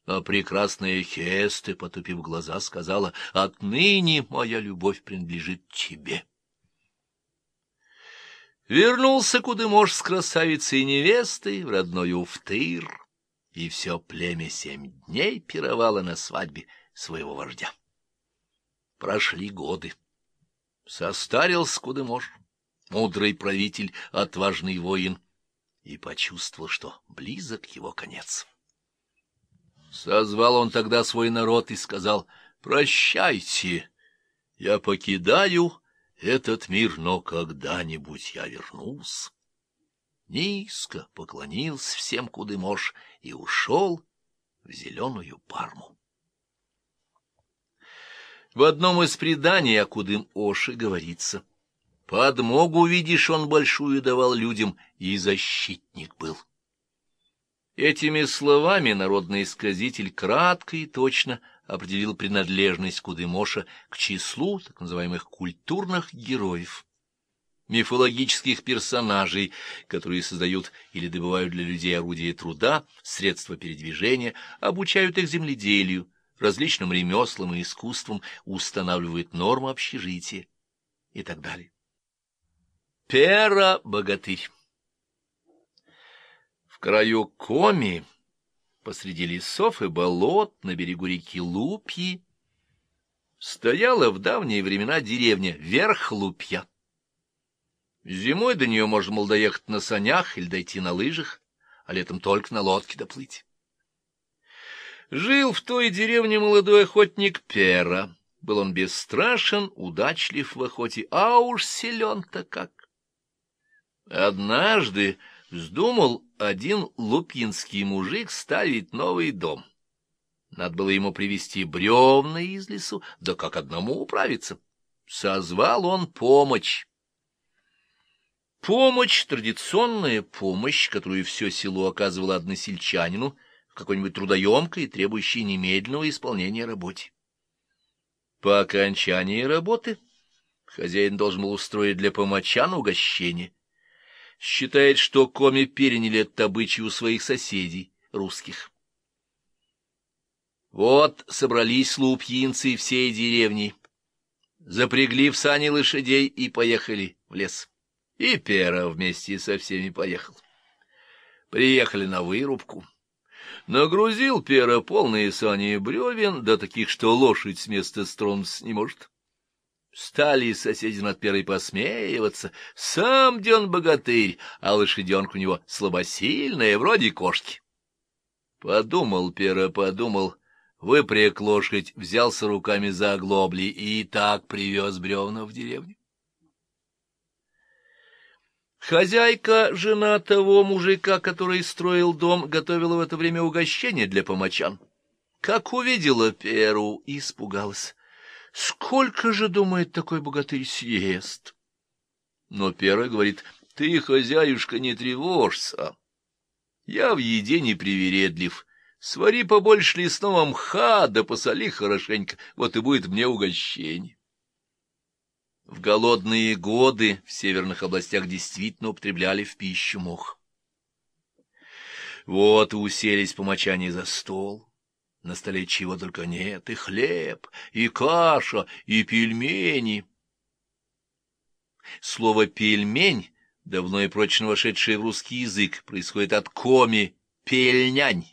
А прекрасная Хесте, потупив глаза, сказала, — Отныне моя любовь принадлежит тебе. — Вернулся Кудымош с красавицей невестой в родной Уфтыр, и все племя семь дней пировало на свадьбе своего вождя. Прошли годы. Состарился Кудымош, мудрый правитель, отважный воин, и почувствовал, что близок его конец. Созвал он тогда свой народ и сказал, «Прощайте, я покидаю этот мир, но когда-нибудь я вернусь. Низко поклонился всем Кудымош и ушел в зеленую парму. В одном из преданий о Кудым Оши говорится, «Подмогу, видишь, он большую давал людям, и защитник был». Этими словами народный сказитель кратко и точно определил принадлежность Кудымоша к числу так называемых культурных героев, мифологических персонажей, которые создают или добывают для людей орудия труда, средства передвижения, обучают их земледелию, различным ремеслам и искусствам, устанавливают нормы общежития и так далее. Пера-богатырь В краю Коми, посреди лесов и болот, на берегу реки Лупьи, стояла в давние времена деревня Верхлупья. Зимой до нее можно было доехать на санях или дойти на лыжах, а летом только на лодке доплыть. Жил в той деревне молодой охотник Пера. Был он бесстрашен, удачлив в охоте, а уж силен-то как. Однажды вздумал один лупинский мужик ставить новый дом. Надо было ему привезти бревна из лесу, да как одному управиться. Созвал он помощь. Помощь, традиционная помощь, которую все село оказывало односельчанину — какой-нибудь трудоемкой, требующей немедленного исполнения работе. По окончании работы хозяин должен был устроить для помочан угощение. Считает, что коми переняли этот обычай у своих соседей, русских. Вот собрались лупьинцы всей деревни, запрягли в сани лошадей и поехали в лес. И Пера вместе со всеми поехал. Приехали на вырубку. Нагрузил пера полные сани бревен, до таких, что лошадь с места стронуться не может. Стали соседи над перой посмеиваться. Сам Ден богатырь, а лошаденка у него слабосильная, вроде кошки. Подумал пера, подумал, выпряг лошадь, взялся руками за оглобли и так привез бревна в деревню. Хозяйка, жена того мужика, который строил дом, готовила в это время угощение для помочан. Как увидела Перу, испугалась. Сколько же, думает, такой богатырь съест? Но Пера говорит, ты, хозяюшка, не тревожься. Я в еде не привередлив. Свари побольше лесного мха, да посоли хорошенько, вот и будет мне угощение. В голодные годы в северных областях действительно употребляли в пищу мох. Вот и уселись помочане за стол. На столе чего только нет, и хлеб, и каша, и пельмени. Слово «пельмень», давно и прочно вошедшее в русский язык, происходит от коми «пельнянь»,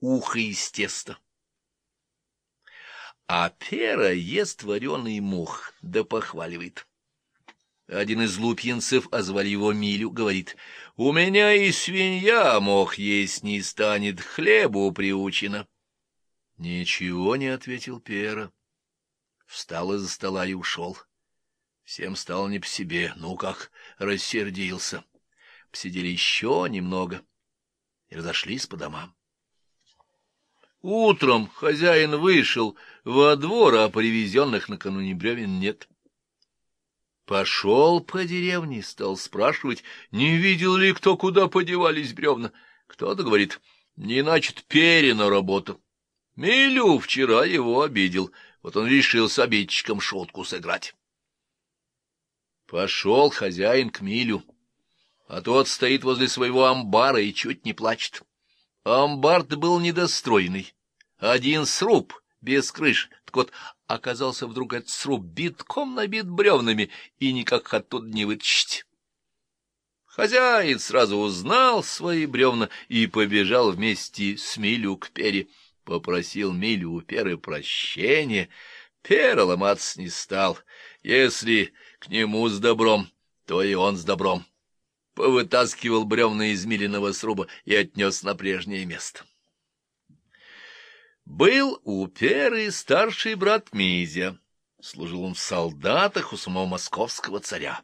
ухо из теста. А пера ест вареный мух, да похваливает. Один из лупьинцев, а звали его Милю, говорит, «У меня и свинья мох есть не станет, хлебу приучена». Ничего не ответил Пера. Встал из-за стола и ушел. Всем стало не по себе, ну как, рассердился. Посидели еще немного и разошлись по домам. Утром хозяин вышел во двор, а привезенных накануне бревен нет. Пошел по деревне, стал спрашивать, не видел ли кто, куда подевались бревна. Кто-то говорит, не начат перена работа. Милю вчера его обидел, вот он решил с обидчиком шутку сыграть. Пошел хозяин к Милю, а тот стоит возле своего амбара и чуть не плачет. Амбард был недостроенный, один сруб без крыши. Так вот, оказался вдруг этот сруб битком набит бревнами, и никак оттуда не вытащить. Хозяин сразу узнал свои бревна и побежал вместе с Милю к Пере. Попросил Милю у Перы прощения. Пера ломаться не стал. Если к нему с добром, то и он с добром. Повытаскивал бревна из Милиного сруба и отнес на прежнее место. Был у Перы старший брат Мизя. Служил он в солдатах у самого московского царя.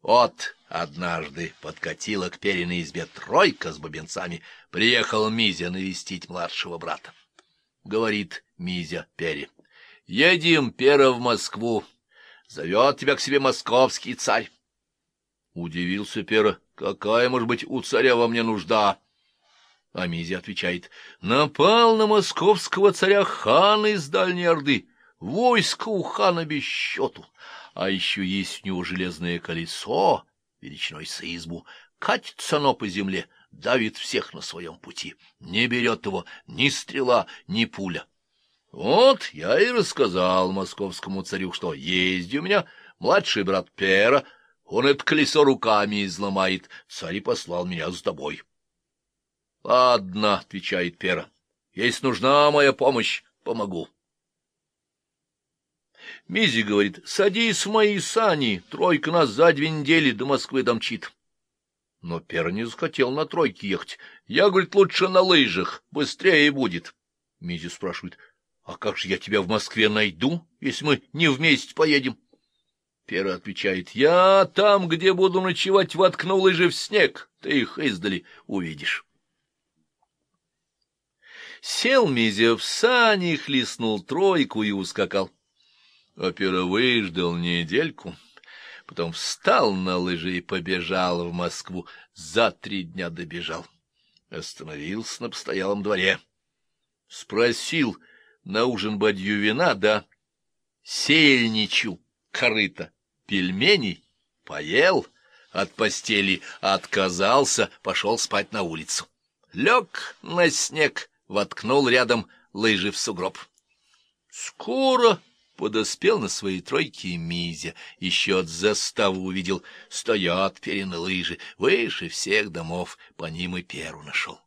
Вот однажды подкатила к Периной избе тройка с бубенцами. Приехал Мизя навестить младшего брата. Говорит Мизя Пере, Едем, Пера, в Москву. Зовет тебя к себе московский царь. Удивился Пера. Какая, может быть, у царя во мне нужда? А Мизя отвечает. Напал на московского царя хан из Дальней Орды. Войско у хана без счету. А еще есть у него железное колесо, величиной с избу. Катится оно по земле, давит всех на своем пути. Не берет его ни стрела, ни пуля. Вот я и рассказал московскому царю, что есть у меня младший брат Пера, он это колесо руками изломает. Царь послал меня с тобой. — Ладно, — отвечает Пера, — если нужна моя помощь, помогу. Мизи говорит, — садись в мои сани, тройка нас за две недели до Москвы домчит. Но Пера не захотел на тройке ехать. Я, говорит, лучше на лыжах, быстрее будет. Мизи спрашивает, — а как же я тебя в Москве найду, если мы не вместе поедем? — Пера отвечает, я там, где буду ночевать, воткнул лыжи в снег, ты их издали увидишь. Сел Мизя в сани, хлестнул тройку и ускакал. А Пера выждал недельку, потом встал на лыжи и побежал в Москву. За три дня добежал. Остановился на постоялом дворе. Спросил на ужин бадью вина, да сельничу корыто пельменей, поел, от постели отказался, пошел спать на улицу. Лег на снег, воткнул рядом лыжи в сугроб. Скоро подоспел на свои тройки Мизя, еще от заставы увидел, стоят перены лыжи, выше всех домов, по ним и перу нашел.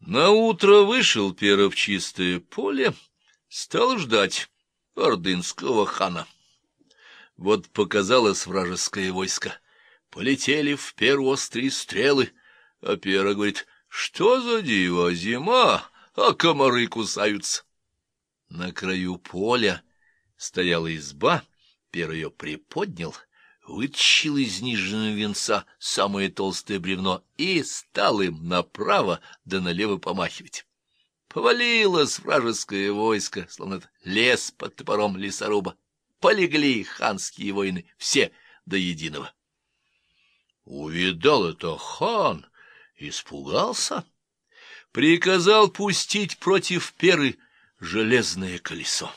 Наутро вышел Пера в чистое поле, стал ждать ордынского хана. Вот показалось вражеское войско. Полетели в перу острые стрелы. А Пера говорит, что за диво, зима, а комары кусаются. На краю поля стояла изба, Пера ее приподнял, вытащил из нижнего венца самое толстое бревно и стал им направо да налево помахивать. Повалилось вражеское войско, словно лес под топором лесоруба полегли ханские воины, все до единого. Увидал это хан, испугался, приказал пустить против Перы железное колесо.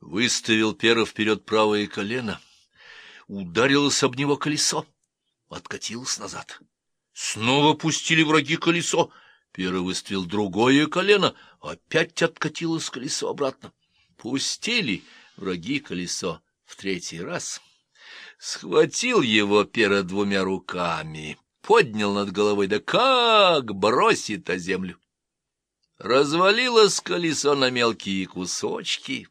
Выставил Пера вперед правое колено, ударилось об него колесо, откатилось назад. Снова пустили враги колесо, Пера выставил другое колено, опять откатилось колесо обратно. Пустили враги колесо в третий раз, схватил его перед двумя руками, поднял над головой, да как бросит о землю. Развалилось колесо на мелкие кусочки.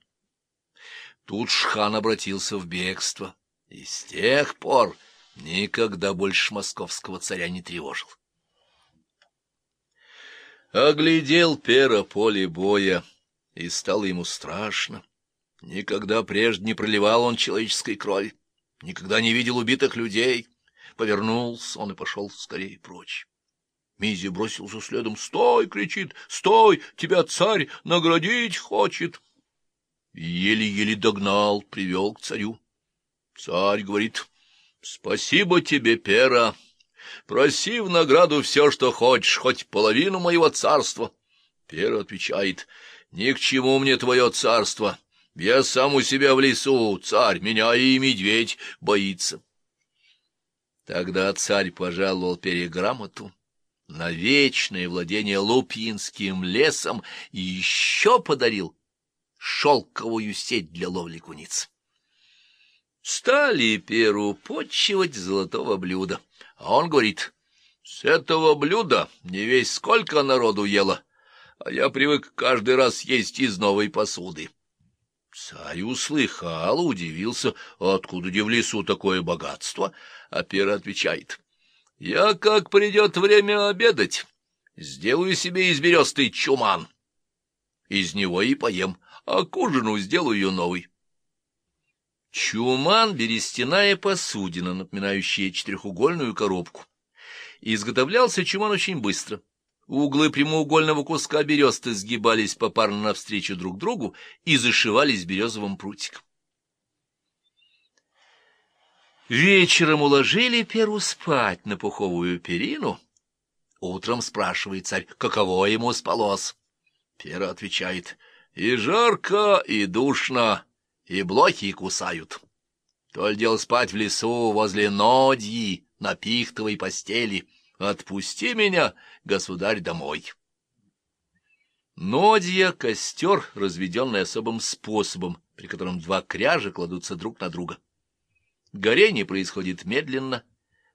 Тут Шхан обратился в бегство, и с тех пор никогда больше московского царя не тревожил. Оглядел пера поле боя, и стало ему страшно. Никогда прежде не проливал он человеческой крови, никогда не видел убитых людей. Повернулся он и пошел скорее прочь. Мизи бросился следом. «Стой!» — кричит. «Стой! Тебя царь наградить хочет!» Еле-еле догнал, привел к царю. Царь говорит, «Спасибо тебе, Пера. Проси в награду все, что хочешь, хоть половину моего царства». Пера отвечает, «Ни к чему мне твое царство. Я сам у себя в лесу, царь, меня и медведь боится. Тогда царь пожаловал переграмоту на вечное владение Лупинским лесом и еще подарил шелковую сеть для ловли куниц. Стали Перу почивать золотого блюда, а он говорит, с этого блюда не весь сколько народу ело, а я привык каждый раз есть из новой посуды. Царь услыхал, удивился, откуда в лесу такое богатство, а Пера отвечает, «Я, как придет время обедать, сделаю себе из бересты чуман, из него и поем, а к ужину сделаю новый». Чуман — берестяная посудина, напоминающая четырехугольную коробку. Изготовлялся чуман очень быстро. Углы прямоугольного куска бересты сгибались попарно навстречу друг другу и зашивались березовым прутиком. Вечером уложили Перу спать на пуховую перину. Утром спрашивает царь, каково ему спалось. Пера отвечает, и жарко, и душно, и блохи кусают. То ли дело спать в лесу возле нодьи на пихтовой постели. Отпусти меня, государь, домой. Нодья — костер, разведенный особым способом, при котором два кряжа кладутся друг на друга. Горение происходит медленно.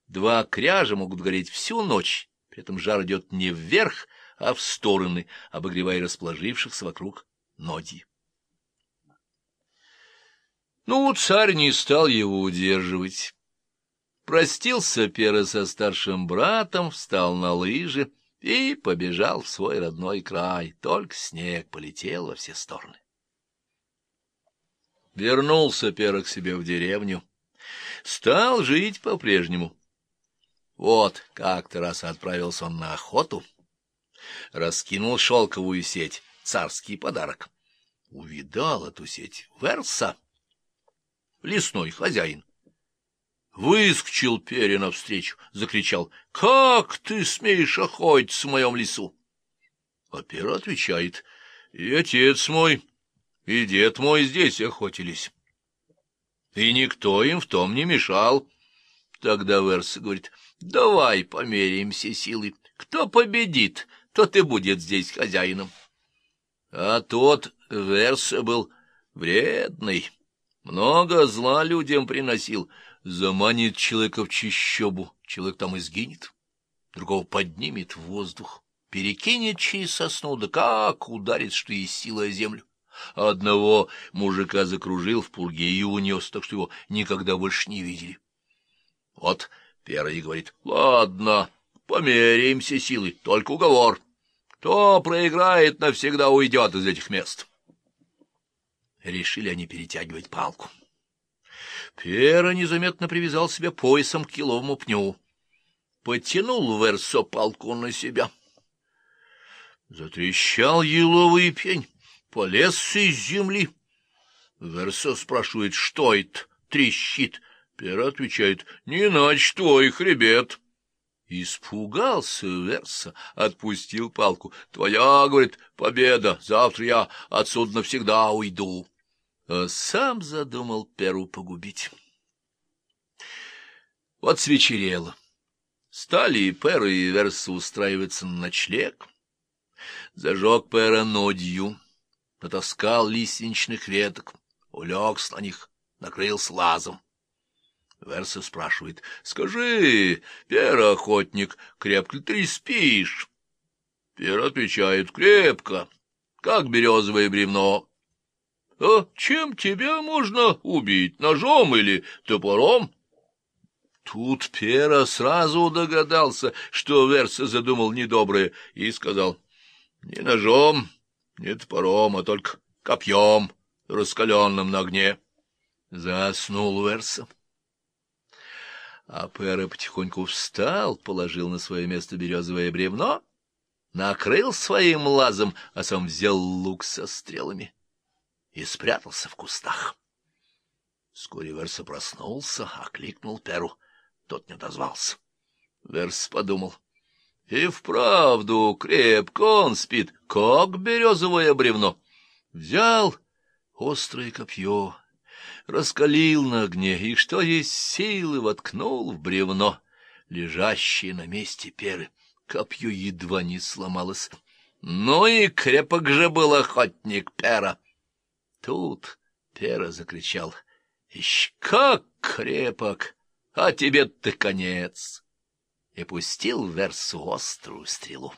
Два кряжа могут гореть всю ночь, при этом жар идет не вверх, а в стороны, обогревая расположившихся вокруг ноги. Ну, царь не стал его удерживать. Простился Пера со старшим братом, встал на лыжи и побежал в свой родной край. Только снег полетел во все стороны. Вернулся Пера к себе в деревню стал жить по-прежнему. Вот как-то раз отправился он на охоту, раскинул шелковую сеть, царский подарок. Увидал эту сеть Верса, лесной хозяин. Выскочил перья навстречу, закричал, «Как ты смеешь охотиться в моем лесу?» А пер отвечает, «И отец мой, и дед мой здесь охотились» и никто им в том не мешал. Тогда Верс говорит, давай померяемся силой. Кто победит, тот и будет здесь хозяином. А тот Верс был вредный, много зла людям приносил, заманит человека в чищобу, человек там и сгинет, другого поднимет в воздух, перекинет через сосну, да как ударит, что есть сила землю. Одного мужика закружил в пурге и унес, так что его никогда больше не видели. Вот первый говорит, ладно, померяемся силой, только уговор. Кто проиграет, навсегда уйдет из этих мест. Решили они перетягивать палку. Пера незаметно привязал себя поясом к киловому пню. Подтянул Версо палку на себя. Затрещал еловый пень полез из земли. Верса спрашивает, что это трещит. Пера отвечает, не иначе твой хребет. Испугался Верса, отпустил палку. Твоя, говорит, победа, завтра я отсюда навсегда уйду. А сам задумал Перу погубить. Вот свечерело. Стали и Пера, и Верса устраиваться на ночлег. Зажег Пера нодью натаскал лиственничных веток, улегся на них, накрылся лазом. Верса спрашивает, — Скажи, Пера-охотник, крепко ли ты спишь? Пера отвечает, — Крепко, как березовое бревно. — А чем тебя можно убить, ножом или топором? Тут Пера сразу догадался, что Верса задумал недоброе, и сказал, — Не ножом, не топором, а только копьем, раскаленным на огне. Заснул Верса. А Пера потихоньку встал, положил на свое место березовое бревно, накрыл своим лазом, а сам взял лук со стрелами и спрятался в кустах. Вскоре Верса проснулся, окликнул Перу. Тот не отозвался. Верс подумал — и вправду крепко он спит, как березовое бревно. Взял острое копье, раскалил на огне, и что есть силы воткнул в бревно, лежащее на месте перы. Копье едва не сломалось. Ну и крепок же был охотник Пера. Тут Пера закричал. — Ищ, как крепок! А тебе-то конец! И пустил Версу острую стрелу.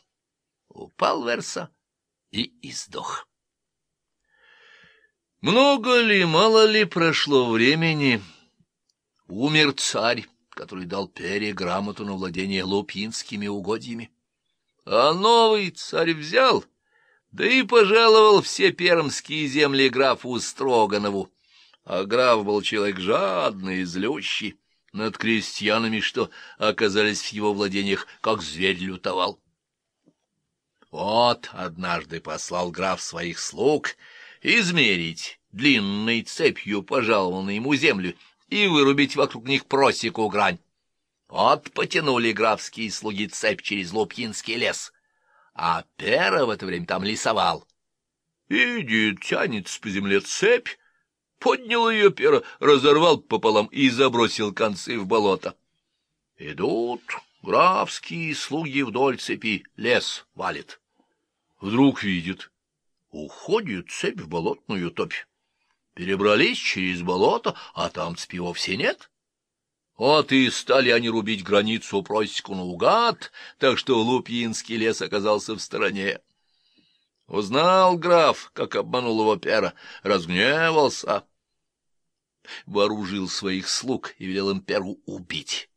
Упал Верса и издох. Много ли, мало ли прошло времени, умер царь, который дал Пере грамоту на владение лупинскими угодьями. А новый царь взял, да и пожаловал все пермские земли графу Строганову. А граф был человек жадный и злющий над крестьянами, что оказались в его владениях, как зверь лютовал. Вот однажды послал граф своих слуг измерить длинной цепью пожалованную ему землю и вырубить вокруг них просеку грань. Вот потянули графские слуги цепь через Лупьинский лес, а Пера в это время там лесовал. Идет, тянется по земле цепь, поднял ее Пера, разорвал пополам и забросил концы в болото. Идут графские слуги вдоль цепи, лес валит. Вдруг видит, уходит цепь в болотную топь. Перебрались через болото, а там цепи вовсе нет. Вот и стали они рубить границу просеку наугад, так что Лупьинский лес оказался в стороне. Узнал граф, как обманул его пера, разгневался, вооружил своих слуг и велел им перу убить.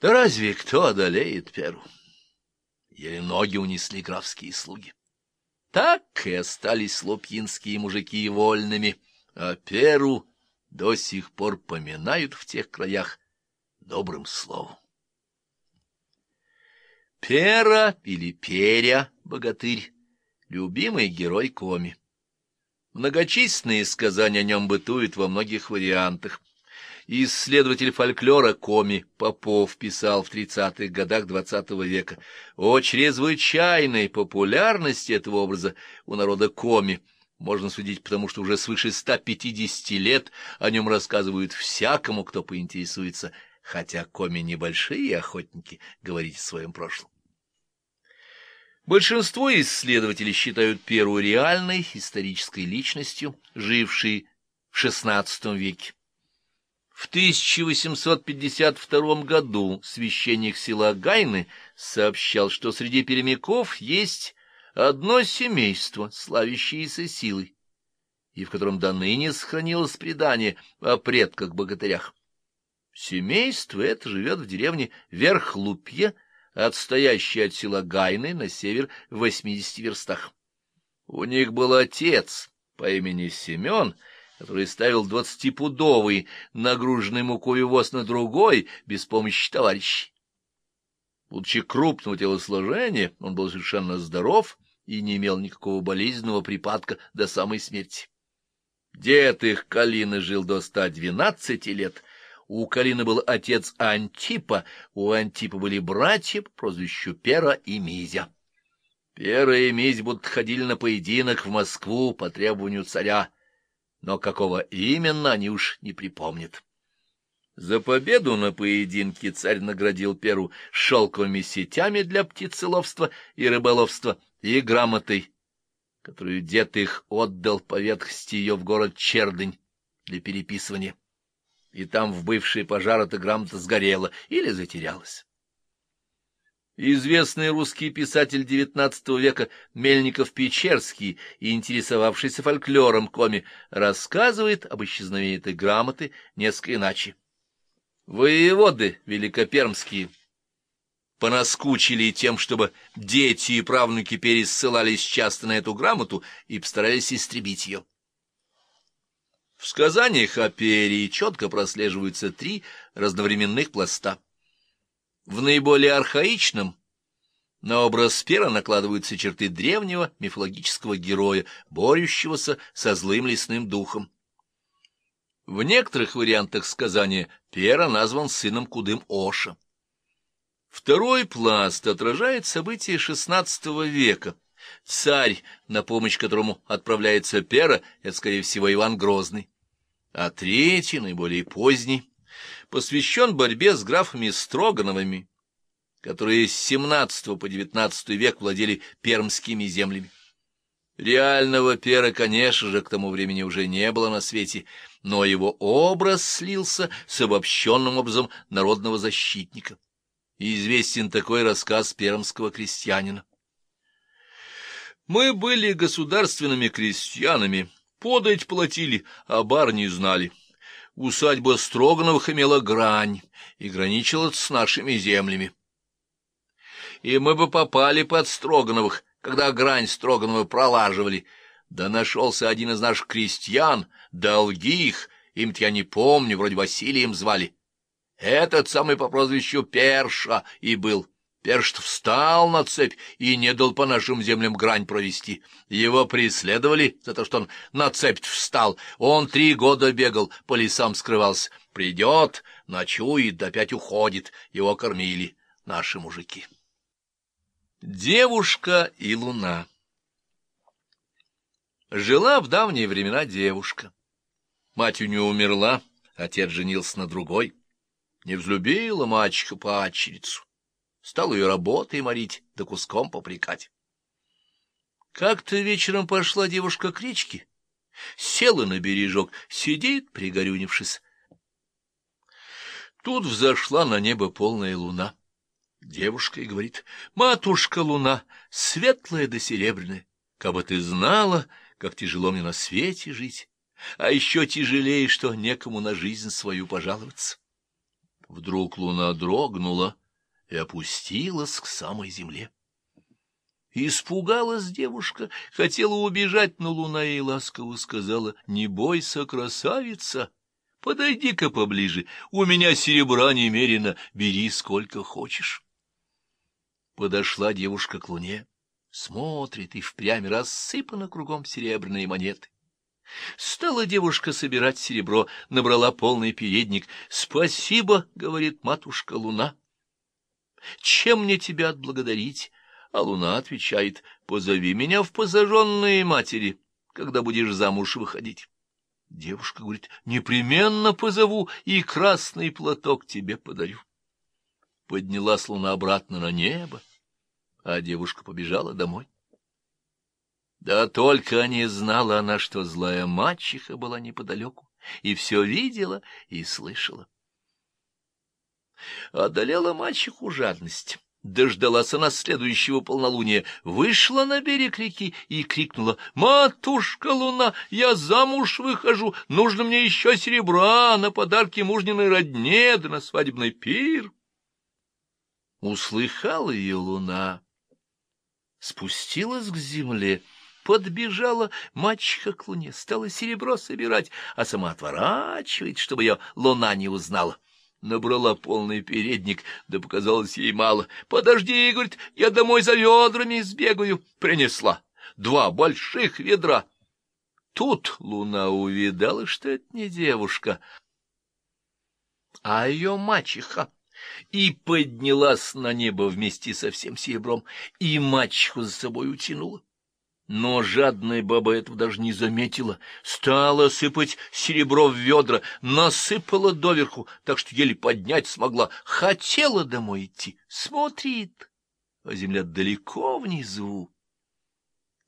Да разве кто одолеет перу? Еле ноги унесли графские слуги. Так и остались лупьинские мужики вольными, а перу до сих пор поминают в тех краях добрым словом. Пера или Перя, богатырь, любимый герой Коми. Многочисленные сказания о нем бытуют во многих вариантах. Исследователь фольклора Коми Попов писал в 30-х годах XX -го века о чрезвычайной популярности этого образа у народа Коми – можно судить, потому что уже свыше 150 лет о нем рассказывают всякому, кто поинтересуется, хотя коми небольшие охотники говорить о своем прошлом. Большинство исследователей считают первую реальной исторической личностью, жившей в XVI веке. В 1852 году священник села Гайны сообщал, что среди перемяков есть одно семейство, славящееся силой, и в котором до ныне сохранилось предание о предках-богатырях. Семейство это живет в деревне Верхлупье, отстоящей от села Гайны на север в восьмидесяти верстах. У них был отец по имени Семен, который ставил двадцатипудовый, нагруженный мукой воз на другой, без помощи товарищей. Будучи крупного телосложения, он был совершенно здоров и не имел никакого болезненного припадка до самой смерти. Дед их Калины жил до ста двенадцати лет. У Калины был отец Антипа, у Антипа были братья по прозвищу Пера и Мизя. Пера и Мизь будут ходили на поединок в Москву по требованию царя, но какого именно они уж не припомнят. За победу на поединке царь наградил Перу шелковыми сетями для птицеловства и рыболовства и грамотой, которую дед их отдал по ее в город Чердынь для переписывания. И там в бывший пожар эта грамота сгорела или затерялась. Известный русский писатель XIX века Мельников-Печерский, интересовавшийся фольклором коми, рассказывает об исчезновении этой грамоты несколько иначе. Воеводы великопермские понаскучили тем, чтобы дети и правнуки пересылались часто на эту грамоту и постарались истребить ее. В сказаниях о Перии четко прослеживаются три разновременных пласта. В наиболее архаичном на образ Пера накладываются черты древнего мифологического героя, борющегося со злым лесным духом. В некоторых вариантах сказания Пера назван сыном Кудым Оша. Второй пласт отражает события XVI века. Царь, на помощь которому отправляется Пера, это, скорее всего, Иван Грозный. А третий, наиболее поздний, посвящен борьбе с графами Строгановыми, которые с XVII по XIX век владели пермскими землями. Реального Пера, конечно же, к тому времени уже не было на свете, но его образ слился с обобщенным образом народного защитника. Известен такой рассказ пермского крестьянина. Мы были государственными крестьянами, подать платили, а бар не знали. Усадьба Строгановых имела грань и граничила с нашими землями. И мы бы попали под Строгановых, когда грань Строганова пролаживали. Да нашелся один из наших крестьян, долги их, им-то я не помню, вроде Василием звали. Этот самый по прозвищу Перша и был. Першт встал на цепь и не дал по нашим землям грань провести. Его преследовали за то, что он на цепь встал. Он три года бегал, по лесам скрывался. Придет, ночует, опять уходит. Его кормили наши мужики. Девушка и луна Жила в давние времена девушка. Мать у нее умерла, отец женился на другой. Не взлюбила мачеха падчерицу. Стал ее работой морить, да куском попрекать. Как-то вечером пошла девушка к речке, села на бережок, сидит, пригорюнившись. Тут взошла на небо полная луна. Девушка и говорит, «Матушка луна, светлая да серебряная, как бы ты знала, как тяжело мне на свете жить, а еще тяжелее, что некому на жизнь свою пожаловаться». Вдруг луна дрогнула и опустилась к самой земле. Испугалась девушка, хотела убежать, но луна ей ласково сказала, «Не бойся, красавица, подойди-ка поближе, у меня серебра немерено, бери сколько хочешь». Подошла девушка к луне, смотрит, и впрямь рассыпано кругом серебряные монеты. Стала девушка собирать серебро, набрала полный передник. «Спасибо», — говорит матушка Луна. «Чем мне тебя отблагодарить?» А Луна отвечает, «Позови меня в позаженные матери, когда будешь замуж выходить». Девушка говорит, «Непременно позову и красный платок тебе подарю». Поднялась Луна обратно на небо, а девушка побежала домой. Да только не знала она, что злая мачеха была неподалеку, и все видела и слышала. Одолела мачеху жадность. Дождалась она следующего полнолуния, вышла на берег реки и крикнула, «Матушка Луна, я замуж выхожу, нужно мне еще серебра на подарки мужниной родне да на свадебный пир». Услыхала ее Луна, спустилась к земле, Подбежала мачеха к луне, стала серебро собирать, а сама отворачивает, чтобы ее луна не узнала. Набрала полный передник, да показалось ей мало. «Подожди, — говорит, — я домой за ведрами сбегаю». Принесла два больших ведра. Тут луна увидала, что это не девушка, а ее мачеха и поднялась на небо вместе со всем серебром, и мачеху за собой утянула. Но жадная баба этого даже не заметила. Стала сыпать серебро в ведра, насыпала доверху, так что еле поднять смогла. Хотела домой идти, смотрит, а земля далеко внизу.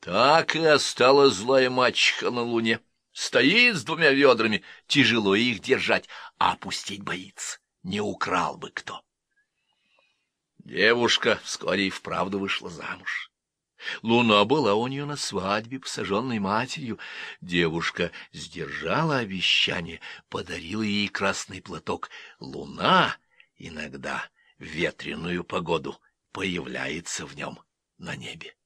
Так и осталась злая мачеха на луне. Стоит с двумя ведрами, тяжело их держать, а опустить боится. Не украл бы кто. Девушка вскоре и вправду вышла замуж. Луна была у нее на свадьбе, посаженной матерью. Девушка сдержала обещание, подарила ей красный платок. Луна иногда в ветреную погоду появляется в нем на небе.